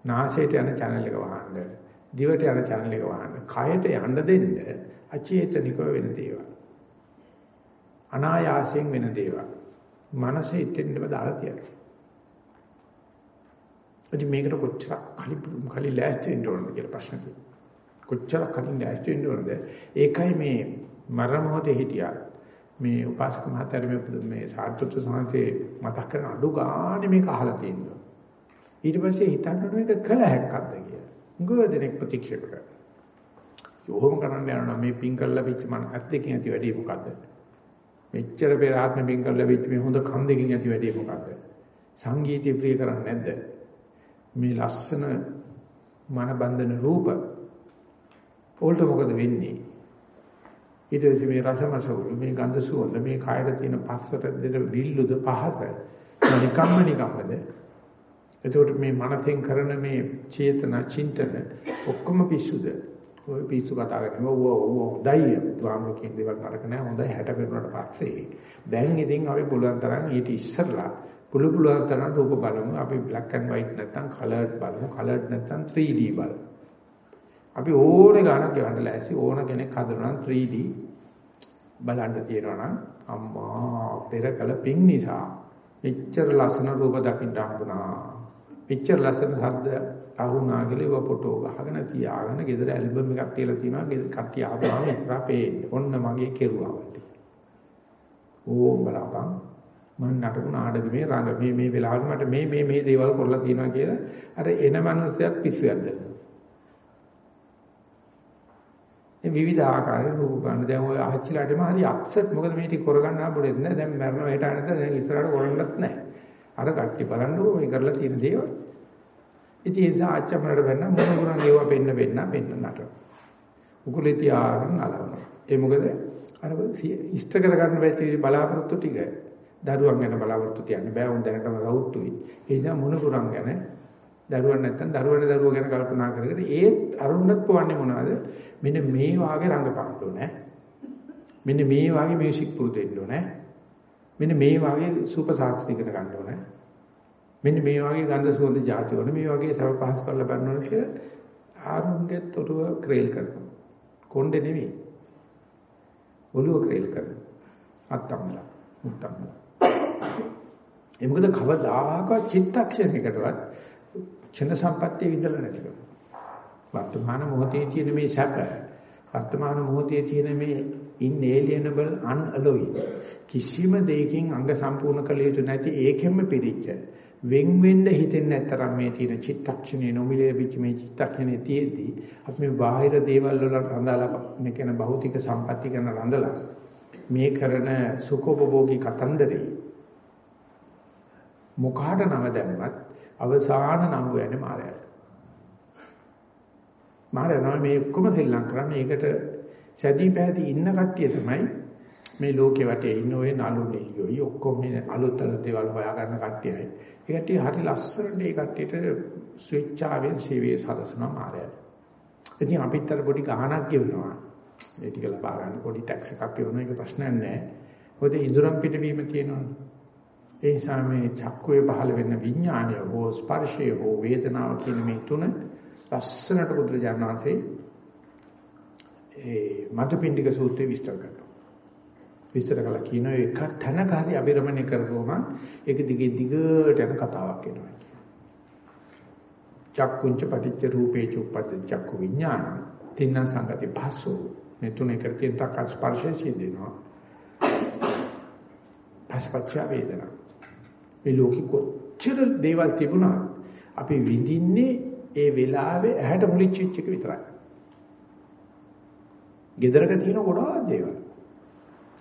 නාසයට යන channel එක වහන්න දිවට යන channel එක වහන්න කයට යන්න දෙන්න අචේතනිකව වෙන දේවල්. අනායාසයෙන් වෙන දේවල්. මනසේ ඉතින්දම දාලා තියෙනවා. ඉතින් මේකට කොච්චර කලින් කලින් ලෑස්ති වෙන්න ඕනද කියලා ප්‍රශ්න තියෙනවා. කොච්චර කලින් ලෑස්ති වෙන්න ඕනද? ඒකයි මේ මරණ මොහොතේ හිටියා. මේ උපාසක මහත්තයා මේ මේ සාර්ථක සංහසේ මතක් කරන අඩු ගානේ මේක අහලා තියෙනවා. ඊට පස්සේ හිතන්න මේක කළ හැක්කක්ද කියලා. ගොඩනෙක් ප්‍රතික්ෂේප කරනවා. ඔහොම කරන්න යනවා මේ පින් කරලා පිට මන ඇත් දෙකෙන් ඇති වැඩි මොකද්ද? මෙච්චර පෙර ආත්ම පින් කරලා පිට මේ හොඳ කන් දෙකෙන් ඇති වැඩි මොකද්ද? සංගීතය ප්‍රිය කරන්නේ නැද්ද? මේ ලස්සන මන බන්ධන රූප වලට මොකද වෙන්නේ? ඊට පස්සේ මේ රසමසවුල මේ ගන්ධ සුවඳ මේ කායර තියෙන පස්සට දෙන විල්ලුද පහත නිකම්ම නිකම්මද? එතකොට මේ මනසෙන් කරන මේ චේතන චින්තන ඔක්කොම පිස්සුද? ඔය පිස්සු කතා කරන්නේ ඔව් ඔව් හොඳයි වාම කියන දේවල් නරක නෑ හොඳයි 60 පෙරුණාට පස්සේ. දැන් ඉතින් අපි පුළුවන් තරම් ඊට ඉස්සරලා පුළු පුළුවන් තරම් රූප බලමු. අපි black and white නැත්තම් colored බලමු. colored නැත්තම් 3D බලමු. අපි ඕනේ ගානක් ගන්න ලෑස්ති ඕන කෙනෙක් හදනවා 3D බලන්න තියෙනවා නම් අම්මා පෙර කල පිං නිසා මෙච්චර ලස්සන රූප දකින්න හම්බුණා. මෙච්චර ලස්සන ශබ්ද අහුණා කියලා ඒව ෆොටෝ ගහගෙන තියාගෙන ගෙදර ඇල්බම් එකක් තියලා තිනවා. කට්ටිය ආපුවාම ඉස්සරහ පේන්නේ. ඔන්න මගේ කෙරුවා. ඕම් බලපන් මම නටපු නාටකමේ රඟ මේ මේ වෙලාවට මට මේ මේ මේ දේවල් කරලා තියෙනවා කියලා අර එන මනුස්සයත් පිස්සුවක් දෙනවා. මේ විවිධ ආකාරයේ රූප ගන්න දැන් ඔය ආච්චිලාටම හරි අප්සෙට් මොකද මේ ටික කරගන්න ආපුඩෙත් නෑ දැන් මරණ වේට අනද දැන් ඉස්සරහට කරන්නත් නෑ. අර කට්ටි බලන්නකෝ මේ කරලා තියෙන දේවල්. ඉතින් ඒ නිසා ආච්චමරට වෙන්න මොන ගුණ ඒවා පෙන්න පෙන්න පෙන්න නට. උකුලේ තියාගෙන නලවනවා. ඒ මොකද අර ඉෂ්ට කරගන්න බැරි බලාපොරොත්තු ටික දරුවන් ගැන බලාපොරොත්තු තියන්න බෑ උන් දැනටම සෞත්තුයි. ඒ නිසා මොනුරුන් ගැන දරුවන් නැත්තම් දරුවනේ දරුවෝ ගැන කල්පනා කරගෙන ඒත් අරුණත් පොවන්නේ මොනවද? මෙන්න මේ වාගේ රංගපන්න ඕනේ. මෙන්න මේ වාගේ මියුසික් පුරුදු වෙන්න ඕනේ. මෙන්න මේ වාගේ සූප සාස්ත්‍ර ඉගෙන ගන්න ඕනේ. මෙන්න මේ වාගේ ගන්ධ සුවඳ જાති ඕනේ. මේ වාගේ සව පහස් කරලා බලන්න ඕනේ කියලා ආරුන්ගෙත් ඔරුව ක්‍රේල් කරනවා. කොණ්ඩේ නෙවෙයි. ඔළුව ක්‍රේල් කරනවා. අත්තම්ලා. මුත්තම්ලා. ඒ මොකද කවදාකවත් චිත්තක්ෂණයකටවත් ක්ෂණ සම්පත්තිය විඳලා නැතිකම. වර්තමාන මොහොතේ තියෙන මේ සැප වර්තමාන මොහොතේ තියෙන මේ inalienable unalloyed කිසිම දෙයකින් අංග සම්පූර්ණ කළ යුතු නැති ඒකෙම පිළිච්ච වෙන් වෙන්න හිතෙන්නේ නැතරම් මේ තියෙන චිත්තක්ෂණේ නොමිලේ පිච්ච මේ චිත්තක්ෂණේ තියේදී අපි මේ බාහිර දේවල් වල රඳාලා මේ කියන භෞතික සම්පatti කරන රඳලා මේ කරන සුඛෝපභෝගී කතන්දරේ මොකාට නම දැම්මත් අවසාන නම් වෙන්නේ මායයට. මායя නම් මේ ඔක්කොම සෙල්ලම් කරන්නේ ඒකට සැදී පැහැදී ඉන්න කට්ටිය තමයි මේ ලෝකේ වටේ ඉන්න ඔය නළු නිලියෝයි ඔක්කොම මේ අලුත් අලුත් දේවල් හොයාගන්න කට්ටියයි. ඒ කට්ටිය හරි ලස්සනට ඒ කට්ටියට ස්විච්චාවෙන් සේවයේ සලසන මායය. ඉතින් අපිත් අර පොඩි ගහනක් ගෙවනවා. ඒ ටික ලබා ගන්න පොඩි ටැක්ස් එකක් ගෙවන එක ප්‍රශ්නයක් නෑ. මොකද ඉඳුරම් පිටවීම තියෙනවනේ. ඒ නිසා මේ චක්කුවේ පහළ වෙන විඥානය හෝ ස්පර්ශය හෝ වේදනාව කියන මේ තුන ලස්සනට බුදුරජාණන් වහන්සේ ඒ මදුපිණ්ඩික සූත්‍රයේ විස්තර කරනවා. විස්තර කළා කියනවා එක තැනක හරි අබිරමණය කරගොම ඒක දිගේ දිගට යන කතාවක් වෙනවා. චක්කුංච පටිච්ච රූපේ චුප්පත් චක්කු විඥාන තින්න සංගති භාසෝ මේ තුන එකට තියෙන තක් ස්පර්ශය සිදෙනවා. පස්පච්ච වේදනා. මේ ලෝකෙ කොච්චර දේවල් තිබුණා අපි විඳින්නේ ඒ වෙලාවේ ඇහැට මුලිච්ච වෙච්ච එක විතරයි. gedaraක තියෙන ගොඩාක් දේවල්.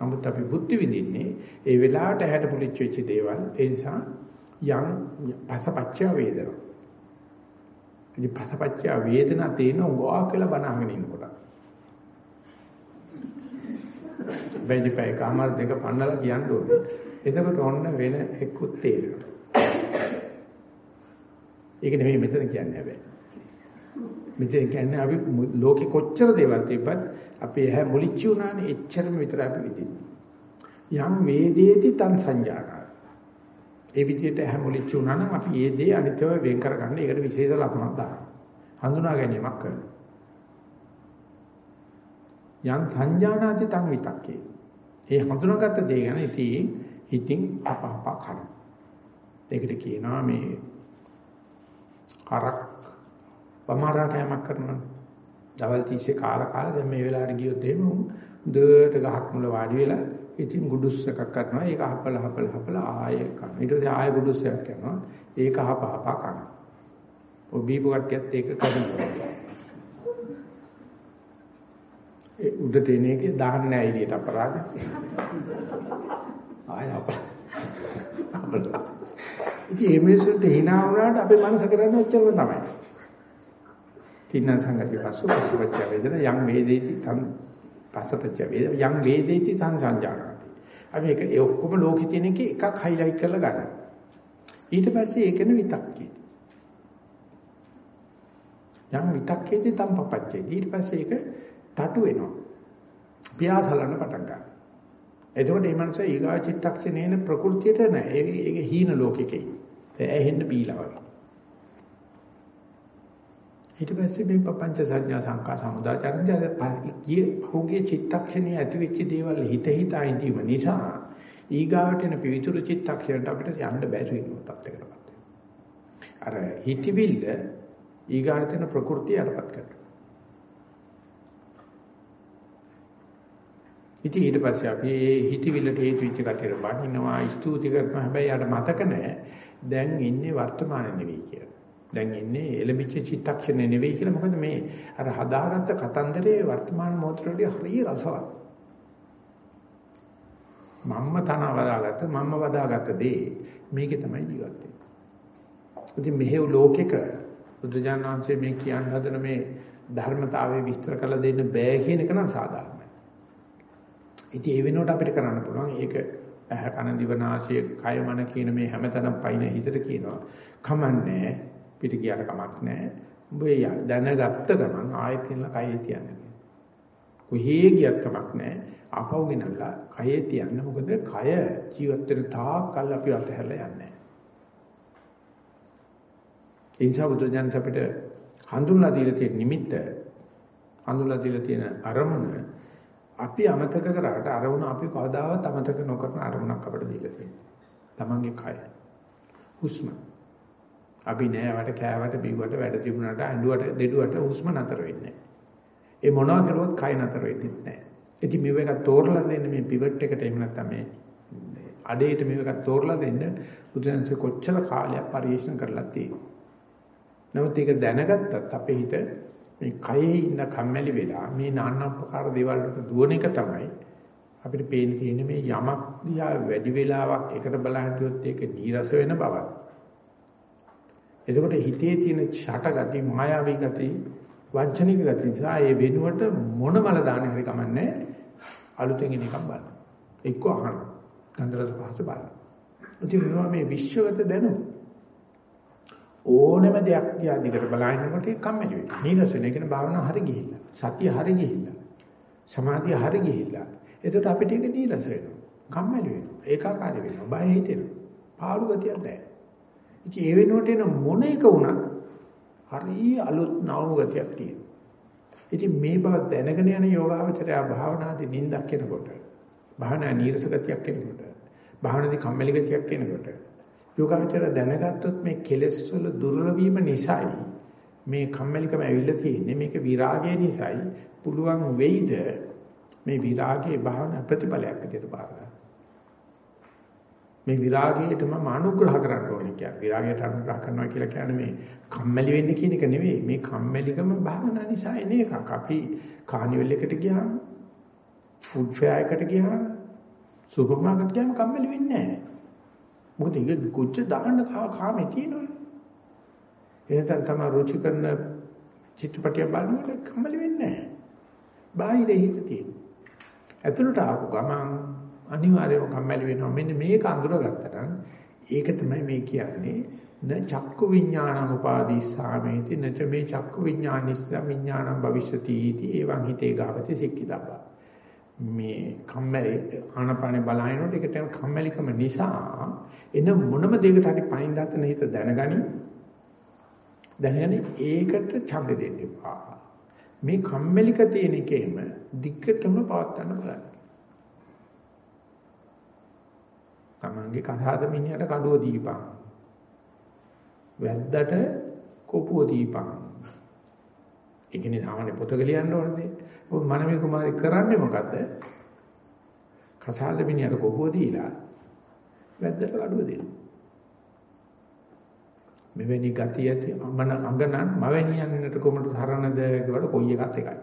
නමුත් අපි බුද්ධ විඳින්නේ ඒ වෙලාවට ඇහැට පුලිච්ච වෙච්ච දේවල් ඒ නිසා යම් පසපච්චය වේදනා. ඉතින් පසපච්චය වේදනා තේන උගා කියලා බනහගෙන ඉන්නකොට. බෙදිපයි කාමර දෙක පන්නලා කියන්න ඕනේ. එතකොට ඔන්න වෙන එක්කුත් තේරෙනවා. ඒක නෙමෙයි මෙතන කියන්නේ හැබැයි. මෙතන කියන්නේ අපි ලෝකේ කොච්චර දේවල් තිබ්බත් අපි ඇහැ මුලිච්චි උනානේ එච්චරම විතර අපි විඳින්නේ. යම් වේදේති තන් සංජානන. ඒ විදිහට ඇහැ මුලිච්චි උනා නම් අපි ඒ දේ අනිත්‍යව වෙන් කරගන්න ඒකට විශේෂ ලක්ෂණක් දානවා. හඳුනා ගැනීමක් කරනවා. යම් සංජානාති තන් විතක්කේ. ඒ හඳුනාගත්ත දේ ගැන ඉතින් හිතින් අපහප කරන. ඒකට කියනවා මේ කරක් වමාරා කෑමක් කරනවා. දවල් 30 කාලා කාලා දැන් මේ වෙලාවට ගියොත් එහෙම හොඳට ගහක් මුල වාඩි වෙලා ඉතින් ගුඩුස් එකක් කරනවා. ඒක හපල හපල හපල ආයෙ කරනවා. ඊට පස්සේ ආයෙ ගුඩුස් එකක් කරනවා. ඒක හප හප කරනවා. ඔය බීපු කට්ටියත් ඒක කරනවා. ඒ උඩට එන එකේ දාන්න නැහැ එළියට අපරාධ. ආයෙ අපල අපල ඉතින් මේ මිනිස්සුන්ට hina වුණාට අපේ මනස කරන්නේ ඔච්චරම තමයි තින්න සංගති පස්සු පස්සපච්ච වේදන යම් වේදේති තං පස්සපච්ච වේද යම් වේදේති සංසංජානති. අපි ඒක ඒ ඔක්කොම ලෝකෙ තියෙන එක එකක් හයිලයිට් කරලා ගන්න. ඊට පස්සේ ඒකන විතක්කේ. යම් විතක්කේති තං පපච්චේ. ඊට පස්සේ ඒක තටු වෙනවා. පියාසලන්න පටන් ගන්නවා. එතකොට මේ මනස ඊගා චිත්තක්ෂණේන ප්‍රകൃතියට නෑ. ඒක හීන ලෝකෙකේ. ඇහෙන්න බීලා වගේ. ඊට පස්සේ මේ පపంచ සංඥා සංකා සමුදාචරණය කිය භෝගේ චිත්තක්ෂණයේ ඇතිවෙච්ච දේවල් හිත හිතා ඉදීම නිසා ඊගාවට එන පිවිතුරු චිත්තක්ෂණයට අපිට යන්න බැරි වෙන තත්යකටපත් වෙනවා. අර හිතවිල්ල ඊගාට එන ප්‍රകൃතිය අරපත් කරනවා. ඉතින් ඊට පස්සේ අපි මේ හිතවිල්ලට හේතු වෙච්ච කටියට බණිනවා ස්තුති කරනවා හැබැයි යාට මතක නැහැ දැන් ඉන්නේ වර්තමාන නෙවෙයි කියලා. දැන් ඉන්නේ එළඹිච්ච චිත්තක්ෂණේ නෙවෙයි කියලා මොකද මේ අර හදාගත්ත කතන්දරේ වර්තමාන මොහොතේදී හරිය රසවත්. මම්ම තන වදාගත්ත මම්ම වදාගත්ත දේ මේකේ තමයි ජීවත් වෙන්නේ. ඉතින් මෙහෙව් ලෝකෙක බුදුජානනාංශයේ මේ කියන්න හදන මේ ධර්මතාවය විස්තර කරලා දෙන්න බෑ කියන එක නම් සාධාරණයි. ඉතින් ඒ වෙනුවට අපිට කරන්න පුළුවන් ඒක ඇහ කන දිව නාසය කය මන කියන මේ හැමතැනම පයින් හිතට කියනවා. කමන්නේ පිට ගියාට කමක් නැහැ. උඹ දැනගත්ත ගමන් ආයෙත් කියලා කයේ තියන්න. කොහේ ගියත් කමක් නැහැ. ආපහු ගෙනල්ලා කයේ තියන්න. මොකද කය ජීවත් වෙන තාක් කල් අපි අතහැරලා යන්නේ නැහැ. ඒ නිසා බුදුජානක අපිට හඳුන්ලා දීලා තියෙන නිමිත්ත හඳුන්ලා දීලා තියෙන අරමුණ අපි අමතක කරාට අරමුණ අපි කවදාවත් අමතක නොකරන අරමුණක් අපිට දීලා තියෙනවා. Tamange කය. හුස්ම අපි නෑවට කෑවට බිව්වට වැඩ තිබුණාට ඇඬුවට දෙඩුවට හුස්ම නතර වෙන්නේ ඒ මොනවා කරුවත් කය නතර වෙන්නේ නැහැ. ඉතින් මේව එකක් තෝරලා දෙන්න මේ පිවට් එකට එහෙම නැත්නම් මේ අඩේට මේව එකක් තෝරලා දෙන්න බුදුන්සේ කොච්චර කාලයක් පරිශන කරලා තියෙනවා. නමුත් ඒක දැනගත්තත් අපේ හිත මේ කයේ ඉන්න කම්මැලි වෙලා මේ নানা ප්‍රකාර දේවල් වලට දුවන එක තමයි අපිට පේන්න තියෙන්නේ මේ යමක් දිහා වැඩි වෙලාවක් එකට බලන හිටියොත් ඒක නීරස වෙන බවක්. එතකොට හිතේ තියෙන ඡටගති මායාවී ගති වංචනික ගති නිසා ඒ වෙනුවට මොන මල දාන්නේ හරි කමන්නේ අලුතෙන් එන එකක් බලන්න. එක්ක අහනවා. ගන්ධරස පහස බලනවා. ඉතින් මේවා මේ විශ්වගත දැනුම ඕනම දෙයක් දිහා දිගට බලනකොට ඒක කම්මැලි වෙනවා. නීරස වෙන. ඒ කියන්නේ භාවනාව හරි ගිහිල්ලා. සතිය හරි ගිහිල්ලා. සමාධිය හරි ගිහිල්ලා. එතකොට අපිට ඒක නීරස වෙනවා. කම්මැලි වෙනවා. ඒකාකාරී වෙනවා. බය හිතෙනවා. පාළු ගතියක් දැනෙනවා. ඉතින් ඒ වෙනුවට එන මොන එක වුණත් හරි අලුත් නවම ගතියක් තියෙනවා. ඉතින් මේ බව දැනගෙන යන යෝගාවචරය භාවනාදී නිින්දක් එනකොට භාවනා නීරස ගතියක් එනකොට භාවනාදී කම්මැලි ගතියක් එනකොට යෝගාචර දැනගත්තොත් මේ කෙලෙස් වල දුර්වල වීම නිසායි මේ කම්මැලිකම ඇවිල්ලා තියෙන්නේ මේක විරාගය නිසායි පුළුවන් වෙයිද මේ විරාගයේ භාවනා ප්‍රතිඵලයක් විදිහට බාර ගන්න. මේ විරාගයට මම අනුග්‍රහ කරන්න ඕනේ කියන්නේ. විරාගයට අනුග්‍රහ කරනවා කියලා කියන්නේ මේ කම්මැලි වෙන්න කියන එක නෙවෙයි. මේ කම්මැලිකම භාවනා නිසා එන එකක්. අපි කානිවල් එකට ගියාම ෆුඩ් ෆෙයාර් එකට ගියාම සුපර් මාකට් ගියාම කම්මැලි වෙන්නේ නැහැ. මොකද ඒක කොච්චර දාන්න කාමේ තියෙනවනේ. එහෙනම් තමයි රුචි කරන චිත්‍රපටිය බලනකොට කම්මැලි වෙන්නේ නැහැ. බාහිර හිත තියෙනවා. ඇතුළට ආපු ගමන් අනිවාර්යයෙන්ම කම්මැලි වෙනවා. මෙන්න මේක අඳුරගත්තා නම් ඒක තමයි මේ කියන්නේ න චක්කු විඥානං උපාදීස්සාමේති නච මේ චක්කු විඥානිස්ස විඥානං භවිෂති इति එවං හිතේ ගාවති සික්කිතබ්බා මේ කම්මැලි ආනපානේ බලනකොට ඒකට කම්මැලිකම නිසා එන මොනම දෙයකට හරි පයින් දාතන හිත දැනගනි දැනගනි ඒකට ඡන්ද දෙන්න එපා මේ කම්මැලික තියෙන එකේම දිග්ගටම පවත්වන්න බලන්න තමන්ගේ කතාද මිනිහට කඩුව දීපන්. වැද්දට කොපුව දීපන්. ඒ කියන්නේ සාමාන්‍ය පොතක ලියන්න ඕනේ. ඔය මනමේ කුමාරි කරන්නේ මොකද්ද? කසාද මිනිහට කොපුව දීලා වැද්දට කඩුව දෙනවා. මෙවැනි ගතිය ඇති අමන අඟනන් මවැනියන්නට කොමට සරණද කියවට කොයි එකත් එකයි.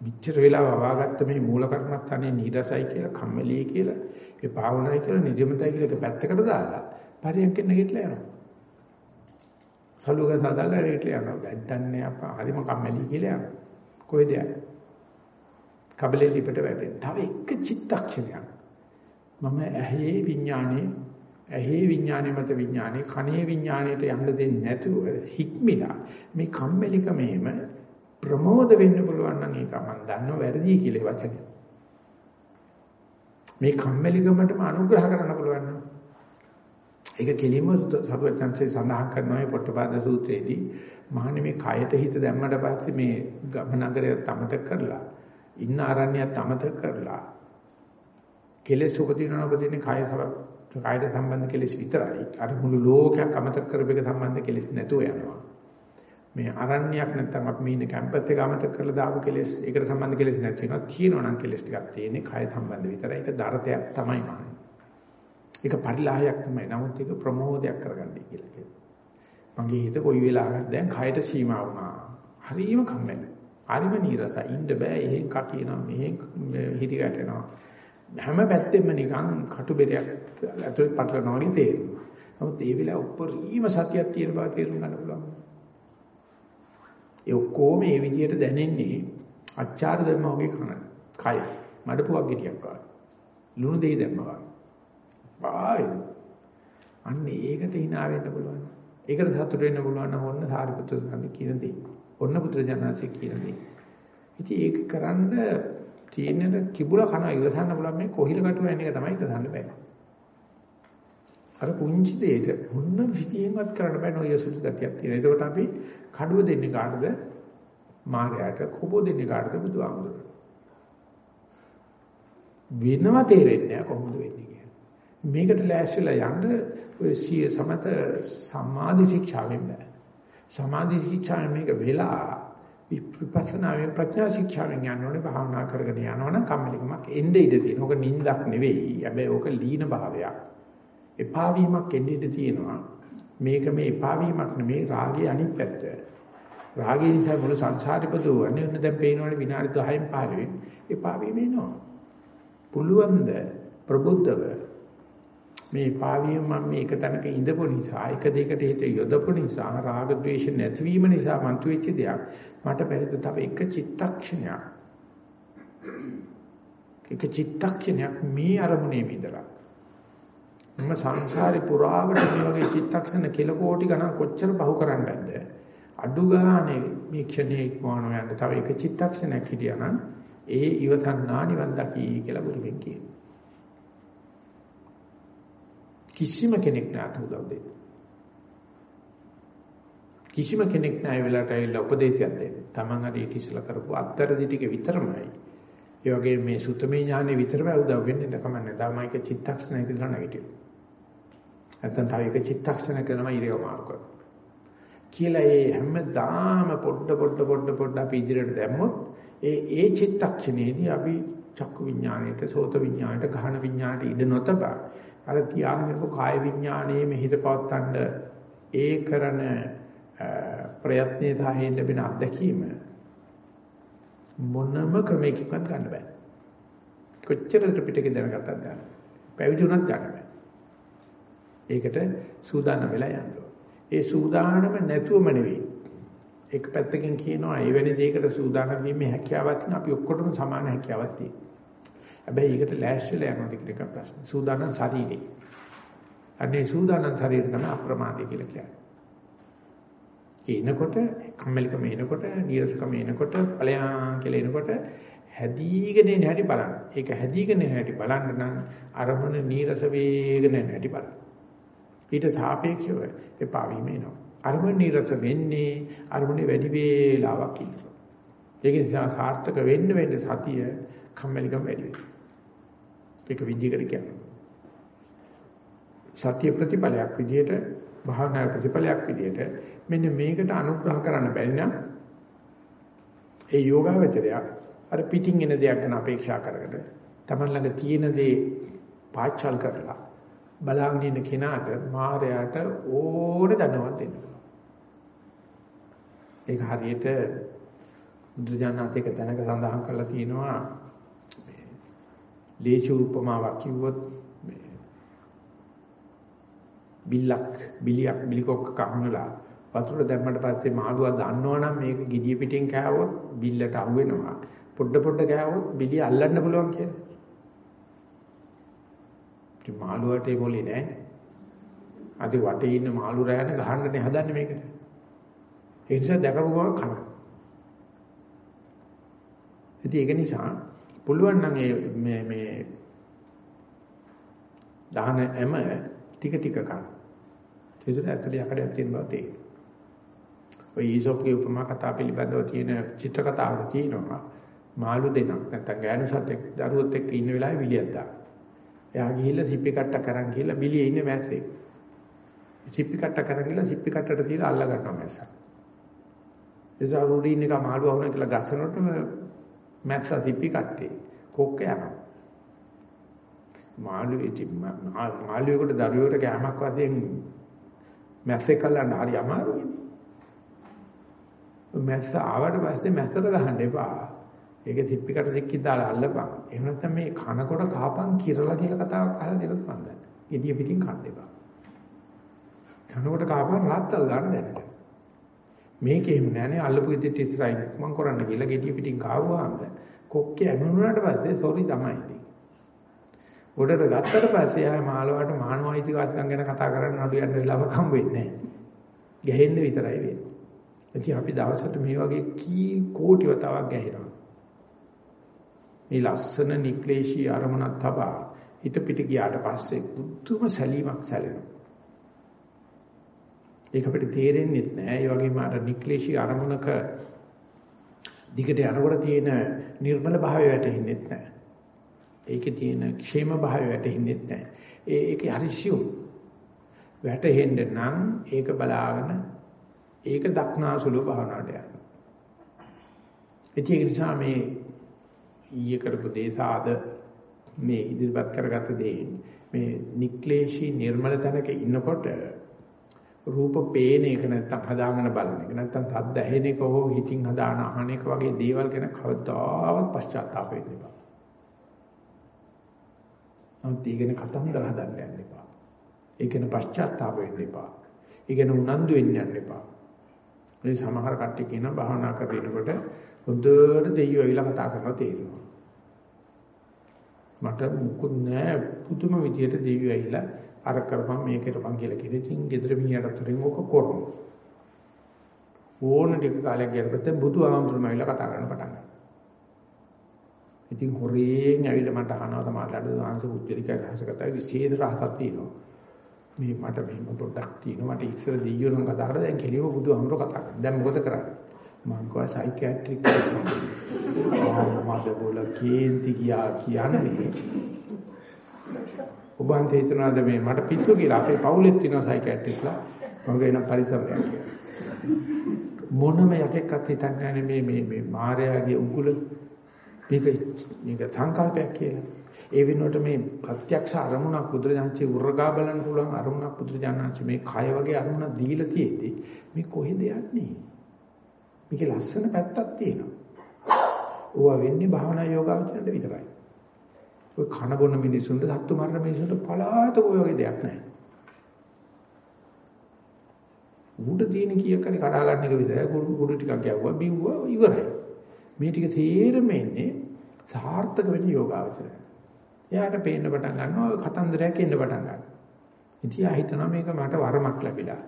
මෙච්චර වෙලාව වවාගත්ත මේ මූල කර්මස්ථානේ නීරසයි කියලා කම්මැලි කියලා ඒ භාවනායි කියලා නිදිමතයි කියලා එක පැත්තකට දාලා පරියන්කෙන් නැගිටලා යනවා. සලුග සදාලා නැගිටලා යනවා. වැද්දන්නේ අපා හරිම කම්මැලි කියලා යනවා. කොහෙද යන්නේ? කබලේ ලිපට වැටෙන. තව එක චිත්තක්ෂණයක්. මම ඇහි විඥානේ ඇහි විඥානේ මත විඥානේ කනේ විඥාණයට යන්න දෙන්නේ නැතුව හික්මිලා මේ කම්මැලිකමේම ප්‍රමෝද වෙන්න පුළුවන් නම් ඒක මම දන්නව වැරදි කියලා වචනේ. මේ කම්මැලිකමටම අනුග්‍රහ කරන්න පුළුවන් නම් ඒක කෙලින්ම සරුවචන්සේ සඳහන් කරනවා මේ පොට්ටපාද සූත්‍රයේදී මහන්නේ මේ කයට හිත දැම්මට පස්සේ මේ ගමනගරය තමතක කරලා ඉන්න ආරණ්‍යයත් අමතක කරලා කෙලෙස් උපදිනවා උපදින්නේ කය කායයට සම්බන්ධ කෙලෙස් විතරයි. අර මුළු ලෝකයක් අමතක කරපෙක සම්බන්ධ කෙලෙස් නැතුව යනවා. මේ අරණ්‍යයක් නැත්තම් අපි මේ ඉන්න කැම්පස් එක අමතක කරලා දාපු කෙලෙස් ඒකට සම්බන්ධ කෙලෙස් නැති වෙනවා කියනවා නම් කෙලෙස් ටිකක් තියෙන්නේ කය සම්බන්ධ විතරයි ඒක දරතයක් තමයි මන්නේ ඒක පරිලාහයක් තමයි. නමුත් ඒක ප්‍රමෝදයක් කරගන්නයි කියලා කියනවා මගේ හිත කොයි වෙලාවකද දැන් කයට සීමා වුණා. හරිම කම්මැලි. හරිම නීරසයි. ඉන්න බෑ. එහෙන් කකිනවා මෙහෙන් හිටි ගැටෙනවා හැම පැත්තෙම නිකන් කටුබෙරයක් ඇතුලේ පටලනවා වගේ තේරෙනවා. නමුත් ඒ වෙලාව උපරිම සතියක් තියෙන බව තේරුම් ගන්න පුළුවන්. ඒ ඔක්කොම මේ විදියට දැනෙන්නේ අච්චාර දැම්මා වගේ කන. කය. මඩපුවක් ගෙඩියක් වගේ. ලුණු දෙයි දැම්මා වගේ. පාවෙන. අන්න ඒකට hina වෙන්න පුළුවන්. ඒකට සතුට වෙන්න පුළුවන් නම් ඔන්න සාරිපුත්‍ර සාන්ති කියන දේ. ඔන්න පුත්‍රජනන්සේ කියන දේ. ඉතින් ඒක කරන්න තියෙන කිඹුල කන ඉවසන්න පුළුවන් මේ කොහිල කටුව යන එක තමයි ඉවසන්න බෑ. අර පුංචි දෙයට මොන විදියෙන්වත් කරන්න බෑ නෝ යසුතු ගතියක් තියෙනවා. ඒකට අපි කඩුව දෙන්නේ කාටද? මායයට කොබෝ දෙන්නේ කාටද බුදුහාමුදුරුවෝ. වෙනව තේරෙන්නේ නැහැ කොහොමද වෙන්නේ කියලා. මේකට ලෑස්තිලා යන්න ඔය සිය සමත සමාධි ශික්ෂාවෙන් බෑ. සමාධි ශික්ෂාවෙන් මේක වෙලා විපස්සනාවේ ප්‍රඥා ශික්ෂාවෙන් යනෝනේ භාවනා කරගෙන යනවනම් කම්මැලිකමක් එන්නේ ඉඳ තියෙන. ඕක නිින්දක් නෙවෙයි. හැබැයි ඕක ලීන භාවයක්. එපා වීමක් එන්නේ ඉඳ තියෙනවා. මේක මේ එපා වීමක් නෙමේ රාගයේ අනිත් පැත්ත. රාගය නිසා මුළු සංසාරේ පදවන්නේ ඔන්න දැන් පේනවනේ විනාඩි 10න් 15 එපා වීම එනවා. පුළුවන්ද ප්‍රබුද්ධව මේ පාවිය මම මේක තැනක ඉඳපු නිසා එක දෙයකට හිත යොදපු නිසා රාග ద్వේෂ නැතිවීම නිසා මන්තු වෙච්ච දෙයක්. මට බැරිද තව එක චිත්තක්ෂණයක්. එක චිත්තක්ෂණයක් මේ අරමුණේ විඳලා මම සංසාරේ පුරාවට මේ වගේ චිත්තක්ෂණ කෙල කෝටි ගණන් කොච්චර බහු කරන්නද? අඩු ගානේ මේ ක්ෂණේ ඉක්මවන යන තව එක චිත්තක්ෂණයක් හිටියානම් ඒ ඉවසන්නා නිවන් දකි කියලා බුදුන් කියනවා. කිසිම කෙනෙක් නැත උදව් දෙන්න කිසිම කෙනෙක් නැහැ වෙලාවට ඇවිල්ලා උපදේශයක් දෙන්න. Taman හරි ඊට ඉස්සලා කරපු අත්තරදි ටික විතරමයි. ඒ වගේ මේ සුතමේ ඥානෙ විතරම උදව් වෙන්නේ නැකමන්නේ. ධර්මයික චිත්තක්ෂණයක ඉඳලා නැගිටිනවා. නැත්තම් තව එක චිත්තක්ෂණයක තමයි ඉරියව මාරු කරනවා. කියලා ඒ හැමදාම පොඩ පොඩ පොඩ පොඩ අපි ඉදිරියට දැම්මොත් ඒ ඒ චිත්තක්ෂණයේදී අපි චක්කු විඥාණයට සෝත විඥාණයට ගහන විඥාණයට ඉඩ නොතබා අර තියාගෙන ඉපු කාය විඥාණයේ මෙහිත පවත්තන්න ඒ කරන ප්‍රයත්නයේ සාහේ ලැබෙන අත්දැකීම මොනම ක්‍රමයකින්වත් ගන්න බෑ. කොච්චර ත්‍රිපිටකේ දැනගත්තත් ගන්න. පැවිදි වුණත් ගන්න බෑ. ඒකට සූදානම් වෙලා යන්න ඒ සූදානම නැතුවම නෙවෙයි. එක පැත්තකින් කියනවා එවැනි දෙයකට සූදානම් වීමේ හැකියාවක් තියෙන අපි ඔක්කොටම සමාන හැකියාවක් තියෙනවා. හැබැයි ඒකට ලෑස්තිලා යනවාද කියන එක ප්‍රශ්න. සූදානම් ශරීරේ. අනේ සූදානම් ශරීරය තමයි අප්‍රමාදී කියලා කියන්නේ. එනකොට කම්මැලිකම එනකොට නීරසකම එනකොට ඵලයන් කියලා එනකොට හැදීගෙන එන හැටි බලන්න. ඒක හැදීගෙන එන හැටි බලන්න නම් අරමුණ නීරස වේගෙන එන හැටි බලන්න. ඊට සාපේක්ෂව එපා වීම එනවා. අරමුණ නීරස වෙන්නේ අරමුණේ වැඩි වේලාවක් ඉන්නවා. ඒක නිසා සාර්ථක වෙන්න වෙන්න සතිය කම්මැලිකම වැඩි වෙනවා. ඒක විදිහකට කියනවා. සත්‍ය ප්‍රතිඵලයක් විදිහට භාවනා ප්‍රතිඵලයක් විදිහට මෙන්න මේකට අනුග්‍රහ කරන්න බැරි නම් ඒ යෝගාවචරය අර පිටින් එන දෙයක් ගැන අපේක්ෂා කරගෙන Taman ළඟ තියෙන දේ පාච්චල් කරලා බලාගෙන ඉන්න කෙනාට මායයට ඕන දැනුවත් දෙන්න ඒක හරියට බුදුජානනාත් එක තැනක සඳහන් කරලා තියෙනවා ලේසි උපමාවක් කිව්වොත් බිල්ලක් බිලියක් බිලිකොක්ක කහනලා වතුර දැම්මට පස්සේ මාළුවා දන්නවනම් මේක gediya පිටින් කෑවොත් බිල්ලට අහු වෙනවා. පොඩ පොඩ කෑවොත් බිලිය අල්ලන්න පුළුවන් කියලා. ඉතින් මාළුවාට ඒ මොලේ නෑ. අද වටේ ඉන්න මාළු රෑන ගහන්නනේ හදන්නේ මේකට. ඒ නිසා දැකපු ගමන් කන. ඉතින් ඒක නිසා පුළුවන් නම් මේ මේ දාන එම ටික ටික කන. ඒසර ඇතුලේ යකඩයක් තියෙන බව තේරෙනවා. ඔය ඊසොප්ගේ උපමා කතා පිළිබඳව තියෙන චිත්‍ර කතාවක තියෙනවා මාළු දෙනක් නැත්නම් ගෑනු සතෙක් දරුවොත් එක්ක ඉන්න වෙලාවේ විලියක් දාන. එයා ගිහිල්ලා සිප්පි කට්ට කරන් ගිහිල්ලා බිලියේ ඉන්න මැස්සෙක්. සිප්පි කට්ට කරන් ගිහිල්ලා සිප්පි කට්ටට තියලා අල්ල ගන්නවා මැස්සා. එසා රෝඩි ඉන්න එක මාළු වහන කියලා ගස්සනකොට මැස්සා සිප්පි කට්ටේ කොක්ක යනවා. මාළු ඉති මාළුවෙකුට දරුවෙකුට කෑමක් වශයෙන් මැස්සෙක් අල්ලන්න හරි අමාරුයි. මැස්ස ආවට පස්සේ මැස්සට ගහන්න එපා. ඒක සිප්පිකට සික්කි දාලා අල්ලපන්. එහෙම නැත්නම් මේ කනකොට කහපන් කිරලා කියලා කතාවක් අහලා දෙලත් මන් දන්නේ. gediya පිටින් කන්න එපා. කනකොට කහපන් රාත්තල් ගන්න දැනට. මේක එහෙම නෑනේ අල්ලපු ඉදිරියට ඉස්සරහින් මං කරන්න කියලා gediya පිටින් කාවුවාම කොක්කේ ඇමුණුනාට පස්සේ සෝරි තමයි ඉතින්. උඩට ගත්තට පස්සේ ආය මාළවට මානවයිති වාසිකම් ගැන කතා කරන්න නඩු යන්න වෙලාවක් හම්බ වෙන්නේ නෑ. ගැහෙන්න විතරයි වෙන්නේ. ඉතින් අපි දවසට මේ වගේ කී කෝටි වතාවක් ගැහෙනවා. මේ ලස්සන නික්ලේශී අරමුණක් තබා හිත පිට ගියාට පස්සේ බුද්ධම සැලීමක් සැලෙනවා. ඒක අපිට තේරෙන්නේ නැහැ. ඒ වගේම අර නික්ලේශී අරමුණක දිගට යනකොට තියෙන නිර්මල භාවය වැටෙන්නේ නැහැ. ඒකේ තියෙන ക്ഷേම භාවය වැටෙන්නේ නැහැ. ඒ ඒක හරිසියු. වැටෙන්න නම් ඒක බලාගෙන ඒක දක්නාසුලු භාවනාවට යනවා. ඒක නිසා මේ ඊයේ කරපු දේසාද මේ ඉදිරිපත් කරගත්ත දේ මේ නික්ලේශී නිර්මල තැනක ඉන්නකොට රූප පේන එක නැත්තම් හදාගෙන බලන එක නැත්තම් සද්ද ඇහෙන එක හෝ හිතින් හදාන අහන එක වගේ දේවල් ගැන කවදාවත් පශ්චාත්තාප වෙන්න එපා. නමුත් ඊගෙන කතන්දර හදන්න යන්න එපා. ඒකෙන පශ්චාත්තාප වෙන්න එපා. ඒකෙන උනන්දු වෙන්න යන්න එපා. මේ සමහර කට්ටිය කියන භාවනා කරනකොට හොඳට දෙයියෝ ඇවිල්ලා කතා කරනවා තේරෙනවා. මට මුකුත් නෑ පුදුම විදියට දෙවියෝ ඇවිල්ලා අර කරපම් මේක කරපම් කියලා කිව්වේ. ඉතින් ගෙදර මිනිහට උතරින් ඕක කරමු. ඕන ටික කාලයක් ගියපස්සේ බුදු ආමතුරුම ඇවිල්ලා කතා කරන්න පටන් ගත්තා. ඉතින් හොරෙන් ඇවිල්ලා මට අහනවා තමයි ආංශ පුත්‍රික රහසකතා විශේෂ රහසක් තියෙනවා. මේ මට මෙහෙම පොඩ්ඩක් තියෙනවා. මට ඉස්සර දෙයියෝ නම් කතා කරලා දැන් කෙලිව බුදුහාමුදුර කතා කරනවා. දැන් මොකද කරන්නේ? මං කව සයිකියාට්‍රික් මම බෝල කේන්ති ගියා කියන්නේ ඔබ අන්තේ හිතනවාද මේ මට පිස්සු කියලා අපේ පවුලෙත් තියෙනවා සයිකියාට්‍රික්ලා මගේ නම් පරිසමයක් කියලා. මොනම යකෙක්වත් හිතන්නේ නැහැ මේ මේ මේ මායාවේ උගුල. මේක මේක සංකල්පයක් කියලා. ඒ වෙනුවට මේ ප්‍රත්‍යක්ෂ අරමුණක් බුදුරජාණන්සේ උරගා බලන්න පුළුවන් අරමුණක් බුදුරජාණන්සේ මේ කය වගේ අරමුණක් දීලා තියෙද්දි මේ කොහෙද යන්නේ? මේකේ ලස්සන පැත්තක් තියෙනවා. ඕවා වෙන්නේ භාවනා යෝගාවචරයට විතරයි. ඔය කන බොන මිනිසුන්ට සත්තු මරන මිනිසුන්ට පලාත ඔය වගේ දෙයක් නැහැ. උඩ තියෙන කීයක් හරි කඩා ගන්න එක විතරයි කුඩු ටිකක් ගැව්වා බිව්වා ඉවරයි. මේ ටික තේරෙම එන්නේ සාර්ථක වෙන යෝගාවචරය. එයාට පේන්න පටන් ගන්නවා ඔය කතන්දරයක් එන්න පටන් ගන්නවා. ඉතින් ආ හිතනවා මේක මට වරමක් ලැබිලා.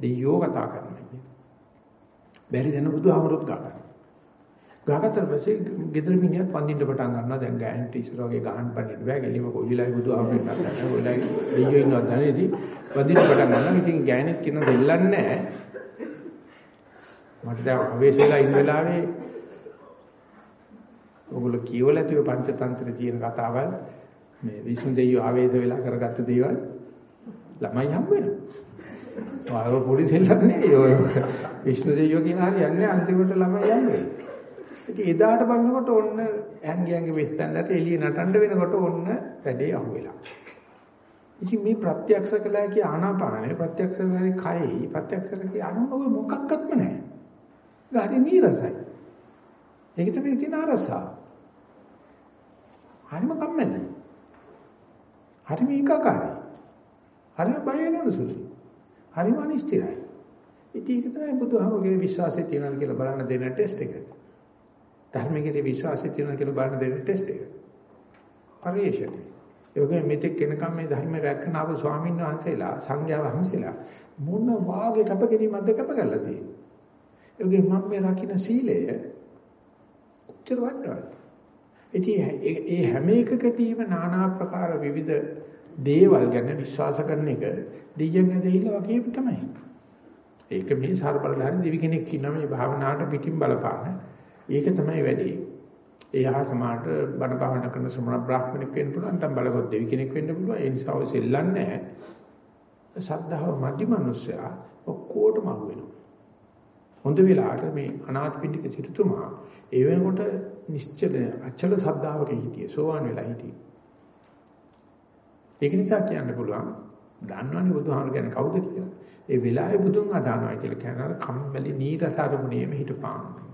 දෙයියෝ කතා කරනවා කියන්නේ. බැරි දෙන බුදුහාමරුත් ගහනවා. ගහකට පස්සේ ගෙදර මිනිහත් වඳින්න පටන් ගන්නවා. දැන් ගෑනට ඉස්සර වගේ ගහන්න පණින්න බෑ. ගෙලිම කොයිලයි බුදුහාමරුත් නැහැ. කොයිලයි දෙයියෝ ඉන්නවත් නැහැ. ඉතින් වඳින්න පටන් ගන්නවා. ඉතින් ගෑනෙක් කියන දෙල්ලන්නේ නැහැ. මට දැන් අවේශලා ඉන්න වෙලාවේ ඔගොල්ලෝ කියවලා තියෙන පංචතන්ත්‍රයේ තියෙන කතාවල් මේ විසුණු දෙයියෝ ආවේශ වෙලා කරගත්ත දේවල් ළමයි හම් වෙනවා. ආව පොඩි දෙල්ලක් නෙවෙයි. ඔය විෂ්ණු දෙවියෝ කියන හරියන්නේ අන්තිමට ළමයි යන්නේ. ඉතින් එදාට බලනකොට ඔන්න ඇංගියන්ගේ වෙස්තැන්ලට එළිය නටන්න වෙනකොට ඔන්න වැඩේ අහුවෙලා. ඉතින් මේ ප්‍රත්‍යක්ෂ කළා කිය ආනාපානේ ප්‍රත්‍යක්ෂ කරන්නේ කයයි ප්‍රත්‍යක්ෂ කරන්නේ අනුනෝව මොකක්වත්ම නැහැ. ඒක හරි නීරසයි. ඒක තමයි තියෙන අරසාව. හරිම කම්මැලි. හරිම ඒකාකාරයි. හරිම බය වෙනවලුසුලු. හරිම අනිශ්චිතයි. ඉතින් ඒක තමයි බුදුහාමුදුරගේ විශ්වාසය තියනවා කියලා බලන්න දෙන ටෙස්ට් එක. ධර්මයේ විශ්වාසය තියනවා කියලා බලන්න දෙන ටෙස්ට් එක. පරිේශණය. යෝගයේ මෙතෙක් කෙනකම් මේ ධර්ම රැකගෙන ආපු ස්වාමීන් වහන්සේලා සංඝයා වහන්සේලා මොන වාගේ කැපකිරීමක්ද කැප කරලා තියෙන්නේ. යෝගයේ මම මේ රකින්න සීලය උත්තර වඩනවා. ඉතින් ඒ හැම එකකදීම নানা ආකාර විවිධ දේවල් ගැන විශ්වාස කරන එක දෙයියන් ඇදහිලා වගේම තමයි. ඒක මේ සර්බලධාරී දෙවි කෙනෙක් ඉන්නා මේ භාවනාවට පිටින් බලපාන. ඒක තමයි වැඩේ. එයා සමාට බණ භාවනා කරන සමන බ්‍රාහ්මණෙක් වෙන්න පුළුවන් නැත්නම් බලවත් දෙවි කෙනෙක් වෙන්න පුළුවන්. ඒ නිසා ඔය සෙල්ලන්නේ නැහැ. සද්ධාව මධි මිනිස්සයා ඔක්කොටම අහු වෙනවා. හොඳ වෙලාවට මේ අනාථපිණ්ඩික සිටුතුමා ඒ වෙනකොට නිශ්චල අචල සද්ධාවක හිටියේ. සෝවාන් වෙලා හිටියේ. ඒක නිසා කියන්න පුළුවන් දන්නවනේ බුදුහාමර කියන්නේ කවුද කියලා. ඒ වෙලාවේ බුදුන් අදහනවා කියලා කියන්නේ අර කම්මැලි නීරස අරමුණේම හිටපාන.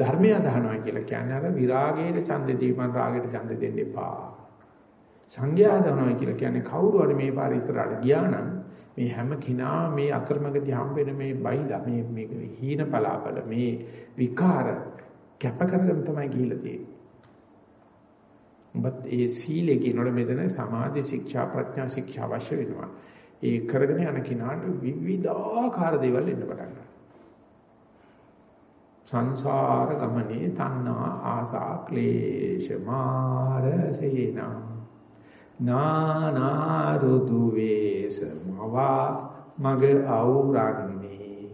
ධර්මය අදහනවා කියලා කියන්නේ අර විරාගයේ ඡන්ද දීපන් රාගයට ඡන්ද දෙන්න එපා. සංඝයා අදහනවා කියලා කියන්නේ කවුරු හරි මේ පාර ඉතරට ගියා නම් මේ හැම කිනා මේ අතරමඟදී හම්බ වෙන මේ බයිලා මේ මේ හීන පලාපල මේ විකාර කැප කරගෙන තමයි ගිහිල්ලා තියෙන්නේ. ඔබත් ඒ සීලේ කියනකොට මෙතන සමාධි ශික්ෂා ප්‍රඥා ශික්ෂා අවශ්‍ය වෙනවා. ඒ කරගෙන යන කිනාට විවිධාකාර දේවල් එන්න පටන් ගන්නවා. සංසාර ගමනේ තණ්හා ආසා ක්ලේශ මාරසේනා නානා රුතු වේසමවා මග අවුරන්නේ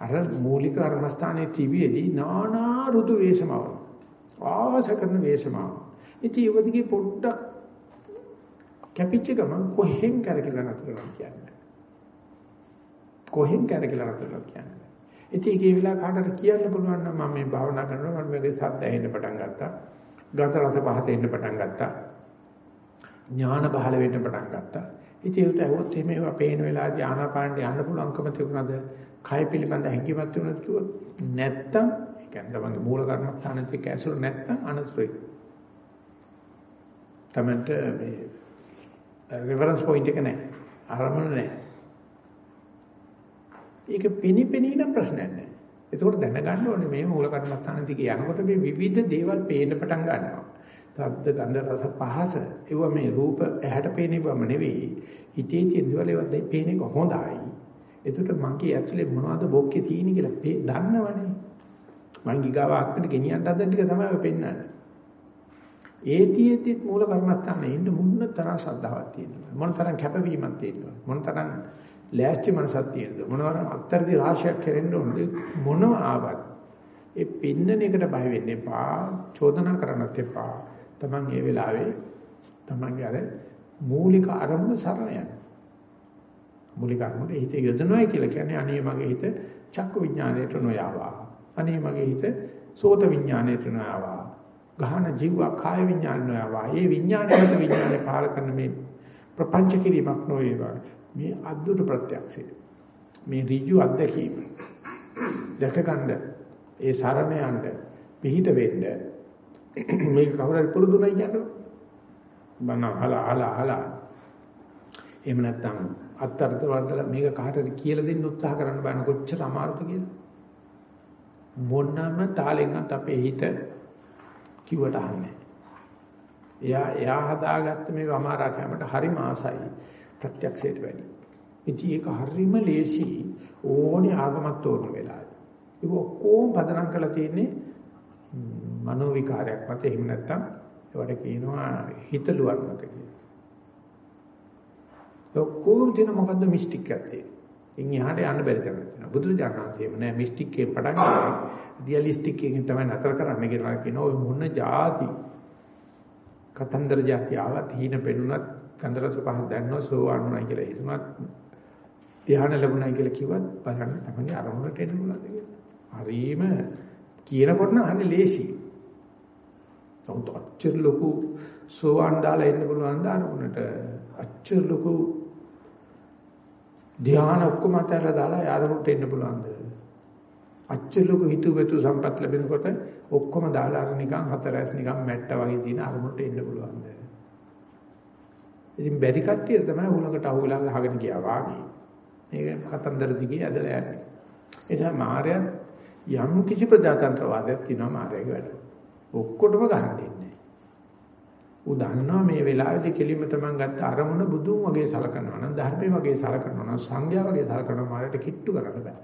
අර මූලික කර්මස්ථානයේ තිබියදී නානා රුතු වේසමව ආස කරන වේසමව ඉතින් ඒ වගේ පොඩ්ඩක් කැපිච්ච ගමන් කොහෙන් කරකිලා නැතරනවා කියන්නේ. කොහෙන් කරකිලා නැතරනවා කියන්නේ. ඉතින් ඒකේ වෙලාව කාටට කියන්න පුළුවන් නම් මම මේ භාවනා කරනවා මම මේකේ සද්ද ඇහෙන්න පටන් ගත්තා. ගන්ධ රස පහස එන්න පටන් ගත්තා. ඥාන පහළ වෙන්න පටන් ගත්තා. ඉතින් ඒකට ඇහුවොත් මේවා පේන වෙලාවදී ආනාපානට යන්න පුළුවන්කම තිබුණාද? කය පිළිබඳ හැඟීමක් තිබුණාද කිව්වොත් නැත්තම් ඒ කියන්නේ තමන්ගේ මූල කර්මස්ථානෙත් එක්ක ඇසුරු නැත්තම් අනතුරුයි. තමන්ට මේ රෙෆරන්ස් පොයින්ට් එක නැහැ. ආරම්භන නැහැ. ඒක පිනිපිනී නම් ප්‍රශ්නයක් නැහැ. ඒකෝට දැනගන්න ඕනේ මේ මූල කර්මස්ථාන දිගේ යනකොට මේ විවිධ දේවල් පේන්න පටන් ගන්නවා. සද්ද ගන්ධ රස පහස ඒව මේ රූප ඇහැට පේනවම නෙවෙයි. හිතේ තියෙන දේවල් ඒවත් පේන එක හොඳයි. එතකොට මගේ ඇතුලේ මොනවද බොක්කේ තියෙන කියලා දන්නවනේ. මං ගිගාව ආත්මෙට ගෙනියන්න හදන ටික තමයි ඔය පෙන්වන්නේ ඒතියෙදිත් මූල කර්මස්ථානේ ඉන්න මුන්න තරම් ශ්‍රද්ධාවක් තියෙනවා මොන තරම් කැපවීමක් තියෙනවා මොන තරම් ලෑස්ති මනසක් තියෙනවා මොන තරම් අත්තරදි රාශියක් කෙරෙන්න ඕනද? මොනව ආවත්. ඒ පින්නන එකට බය වෙන්න එපා. චෝදනා කරන්නත් එපා. Taman ඒ වෙලාවේ Tamanගේ අර මූලික අරමුණ සරණ යන මූලික අරමුණ හිත යොදනවායි කියලා කියන්නේ අනේ මගේ හිත චක්ක විඥාණයට නොයාවා. අනේ මගේ හිත සෝත විඥාණයට නොයාවා. ගහන ජීව කාය විඥාන නොයාවා. ඒ විඥාණයට විඥානේ පාල කරන මේ ප්‍රපංච කිරීමක් නොවේවා මේ අද්දුට ප්‍රත්‍යක්ෂය. මේ ඍජු අත්දැකීම. දැක ගන්න ඒ සරණ යන්න පිහිට වෙන්න. මේක කවුරුහරි පුරුදුනයි කියන්නේ. බන අහලා අහලා අහලා. එහෙම නැත්නම් අත්තරත වර්ධලා මේක කාටද කියලා දෙන්න උත්සාහ කරන්න බෑන කොච්චර අමාරුද කියලා. මොනම තාලෙන්වත් අපේ හිත කිව්වට අහන්නේ එයා එයා හදාගත්ත මේ අමාරා කැමට හරිම ආසයි ප්‍රත්‍යක්ෂයට වැඩි ඉතින් ඒක හරිම ලේසි ඕනේ ආගමක් තෝරන වෙලාවේ ඒක ඔක්කොම පදනම් කරලා තියෙන්නේ මනෝ විකාරයක් මත එහෙම නැත්නම් ඒවට කියනවා හිතලුවක් මත කියලා. ඔක්කොම තියෙන මොකද්ද මිස්ටික් එකක් තියෙන. ඉන් එහාට යන්න බැරි තරම් තියෙනවා. බුදුරජාණන් වහන්සේම නෑ මිස්ටික් එකේ පටන් ගන්න. රියලිස්ටික් එකෙන් තමයි නතර කරන්න කියලා කියනවා. ඔය මොන જાති කතන්දර જાති ආවත් හීන පෙන්නුනත් කන්දරස පහ දැන්නෝ සෝවන්ුණා කියලා හිතුනත් ධ්‍යාන ලැබුණා කියලා කිව්වත් බලන්න තමයි අරමුණට එන්න පුළුවන් කියලා. හරීම කියනකොට නම් අහන්නේ ලේසි. නමුත් අච්චර ලොකු සෝවාන් දාලා එන්න පුළුවන් ද අරමුණට අච්චර ලොකු ධ්‍යාන ඔක්කොම අතහැරලා දාලා ආරමුණට එන්න පුළුවන්ද? අච්චර ලොකු හිතුවේතු සම්පත් ලැබෙනකොට ඔක්කොම දාලා අර නිකන් හතරැස් නිකන් මැට්ට වගේ තියෙන අරමුණට එන්න පුළුවන්ද? ඉතින් බැරි කට්ටිය තමයි උලකට අහු වෙලා ගහගෙන ගියා වාගේ. මේක කතන්දර දිගේ ඇදලා යන්නේ. ඒ නිසා මායයත් යම් කිසි ප්‍රජාතන්ත්‍රවාදයක් තියෙනවා මාර්ගය වැඩ. ඔක්කොටම ගහන්න දෙන්නේ. ඌ දන්නවා මේ වෙලාවේදී කෙලින්ම තමන් ගත්ත අරමුණ බුදුන් වගේ සලකනවා නම් ධර්මයේ වගේ සලකනවා නම් සංඝයා වගේ සලකනවා මාරට කිට්ටු කරන්න බෑ.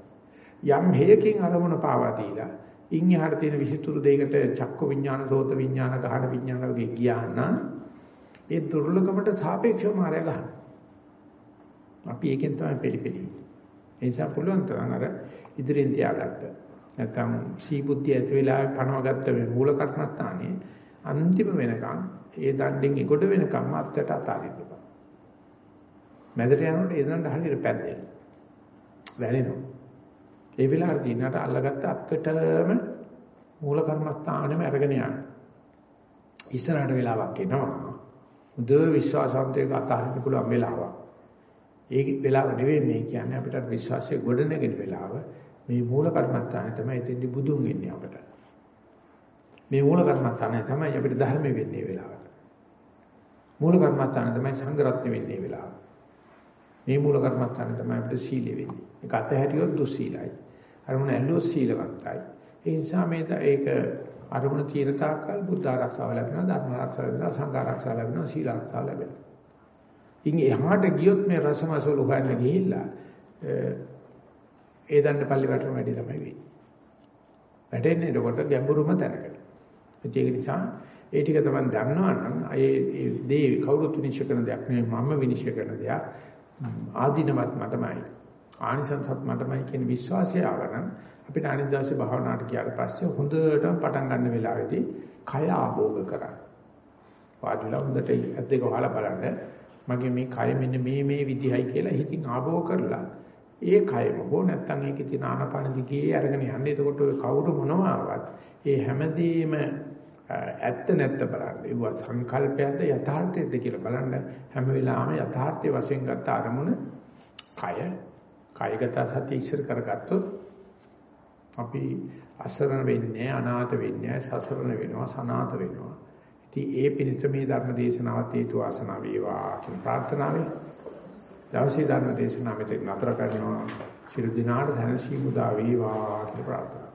යම් හේයකින් අරමුණ පාවා දීලා ඉන් එහාට තියෙන විසිතුරු දෙයකට චක්ක විඥාන සෝත විඥාන ගහන විඥාන වගේ ගියා නම් ඒ දුර්ලභකට සාපේක්ෂව මාරය ගන්න. අපි ඒකෙන් තමයි පිළිපෙළි. ඒ නිසා පුළුවන් තරම් අර ඉදිරියෙන් තියාගත්තා. නැත්නම් සීබුද්ධිය ඇති වෙලාවේ පනවගත්ත මේ මූල කර්මස්ථානයේ අන්තිම වෙනකන් ඒ දණ්ඩෙන් එගොඩ වෙනකම් අත්තට අතාරින්න බෑ. මැදට යනකොට ඒ දණ්ඩ හරියට පැද්දෙනවා. වැනෙනවා. ඒ වෙලාවදී නට අල්ලගත්ත අත්තටම මූල කර්මස්ථානෙම අරගෙන යන්න. ඉස්සරහට වෙලාවක් එනවා. මුද විශ්වාසන්තයක අතාරින්න පුළුවන් වෙලාවක්. ඒ වෙලාව නෙවෙයි මේ කියන්නේ අපිට විශ්වාසය ගොඩනගෙන වෙලාව. මේ මූල කර්මස්ථානේ තමයි එතෙන්දි බුදුන් වෙන්නේ අපට. මේ මූල කර්මස්ථානේ තමයි අපිට ධර්ම වෙන්නේ වෙලාවට. මූල කර්මස්ථානේ තමයි සංඝ රත්න වෙන්නේ වෙලාවට. මේ මූල කර්මස්ථානේ තමයි අපිට සීලෙ වෙන්නේ. ඒක අතහැරියොත් දුස්සීලයි. අරමුණ ඇල්ලුවොත් සීලවන්තයි. ඒ නිසා මේ ඒක අරමුණ තීර තාක්කල් බුද්ධ ආරක්ෂාව ලැබෙනවා, ධර්ම ආරක්ෂාව ලැබෙනවා, සංඝ ආරක්ෂාව ලැබෙනවා, සීල ආරක්ෂාව ලැබෙනවා. ඉතින් එහාට ගියොත් මේ රසමසල හොයන්න ගිහිල්ලා ඒ දණ්ඩ පල්ලි වැටෙන වැඩි තමයි වෙන්නේ. වැටෙන්නේ එතකොට ගැඹුරුම තැනකට. ඒක නිසා ඒ ටික තමයි දන්නවා නම් ඒ දේ කවුරුත් විනිශ්චය කරන දෙයක් නෙවෙයි මම විනිශ්චය කරන දෙයක්. ආධිනවත් මතමයි. ආනිසංසත් මතමයි කියන විශ්වාසය ආවනම් අපිට අනිත් දවසේ භාවනාවට ගියාට පස්සේ හොඳටම පටන් ගන්න වෙලාවේදී කය ආභෝග කරන්න. වාඩිලා හොඳට ඇස් දෙක වහලා බලන්න මගේ මේ කය මෙන්න මේ මේ විදිහයි කියලා හිතින් ආභෝග කරලා ඒ කයම හෝ නැත්නම් ඒකේ තියෙන ආනපාන දිගේ අරගෙන යන්නේ. එතකොට ඔය කවුරු මොනවා ආවත් ඒ හැමදේම ඇත්ත නැත්ත බලන්න. ඒව සංකල්පයක්ද යථාර්ථයක්ද කියලා බලන්න හැම වෙලාවෙම යථාර්ථයේ වශයෙන් ගත්ත අරමුණ කය කායගත සතිය ඉස්සර කරගත්තොත් අපි අසරණ වෙන්නේ අනාථ වෙන්නේ සසරණ වෙනවා සනාථ වෙනවා. ඉතින් ඒ පිණිස මේ ධර්ම දේශනාවත් හේතු වාසනා වේවා කියන ප්‍රාර්ථනාවයි දවසේ ධර්ම දේශනාව මෙතන නතර කරනවා. ශිරු දිනාට ධනශී මුදා වේවා කියලා ප්‍රාර්ථනා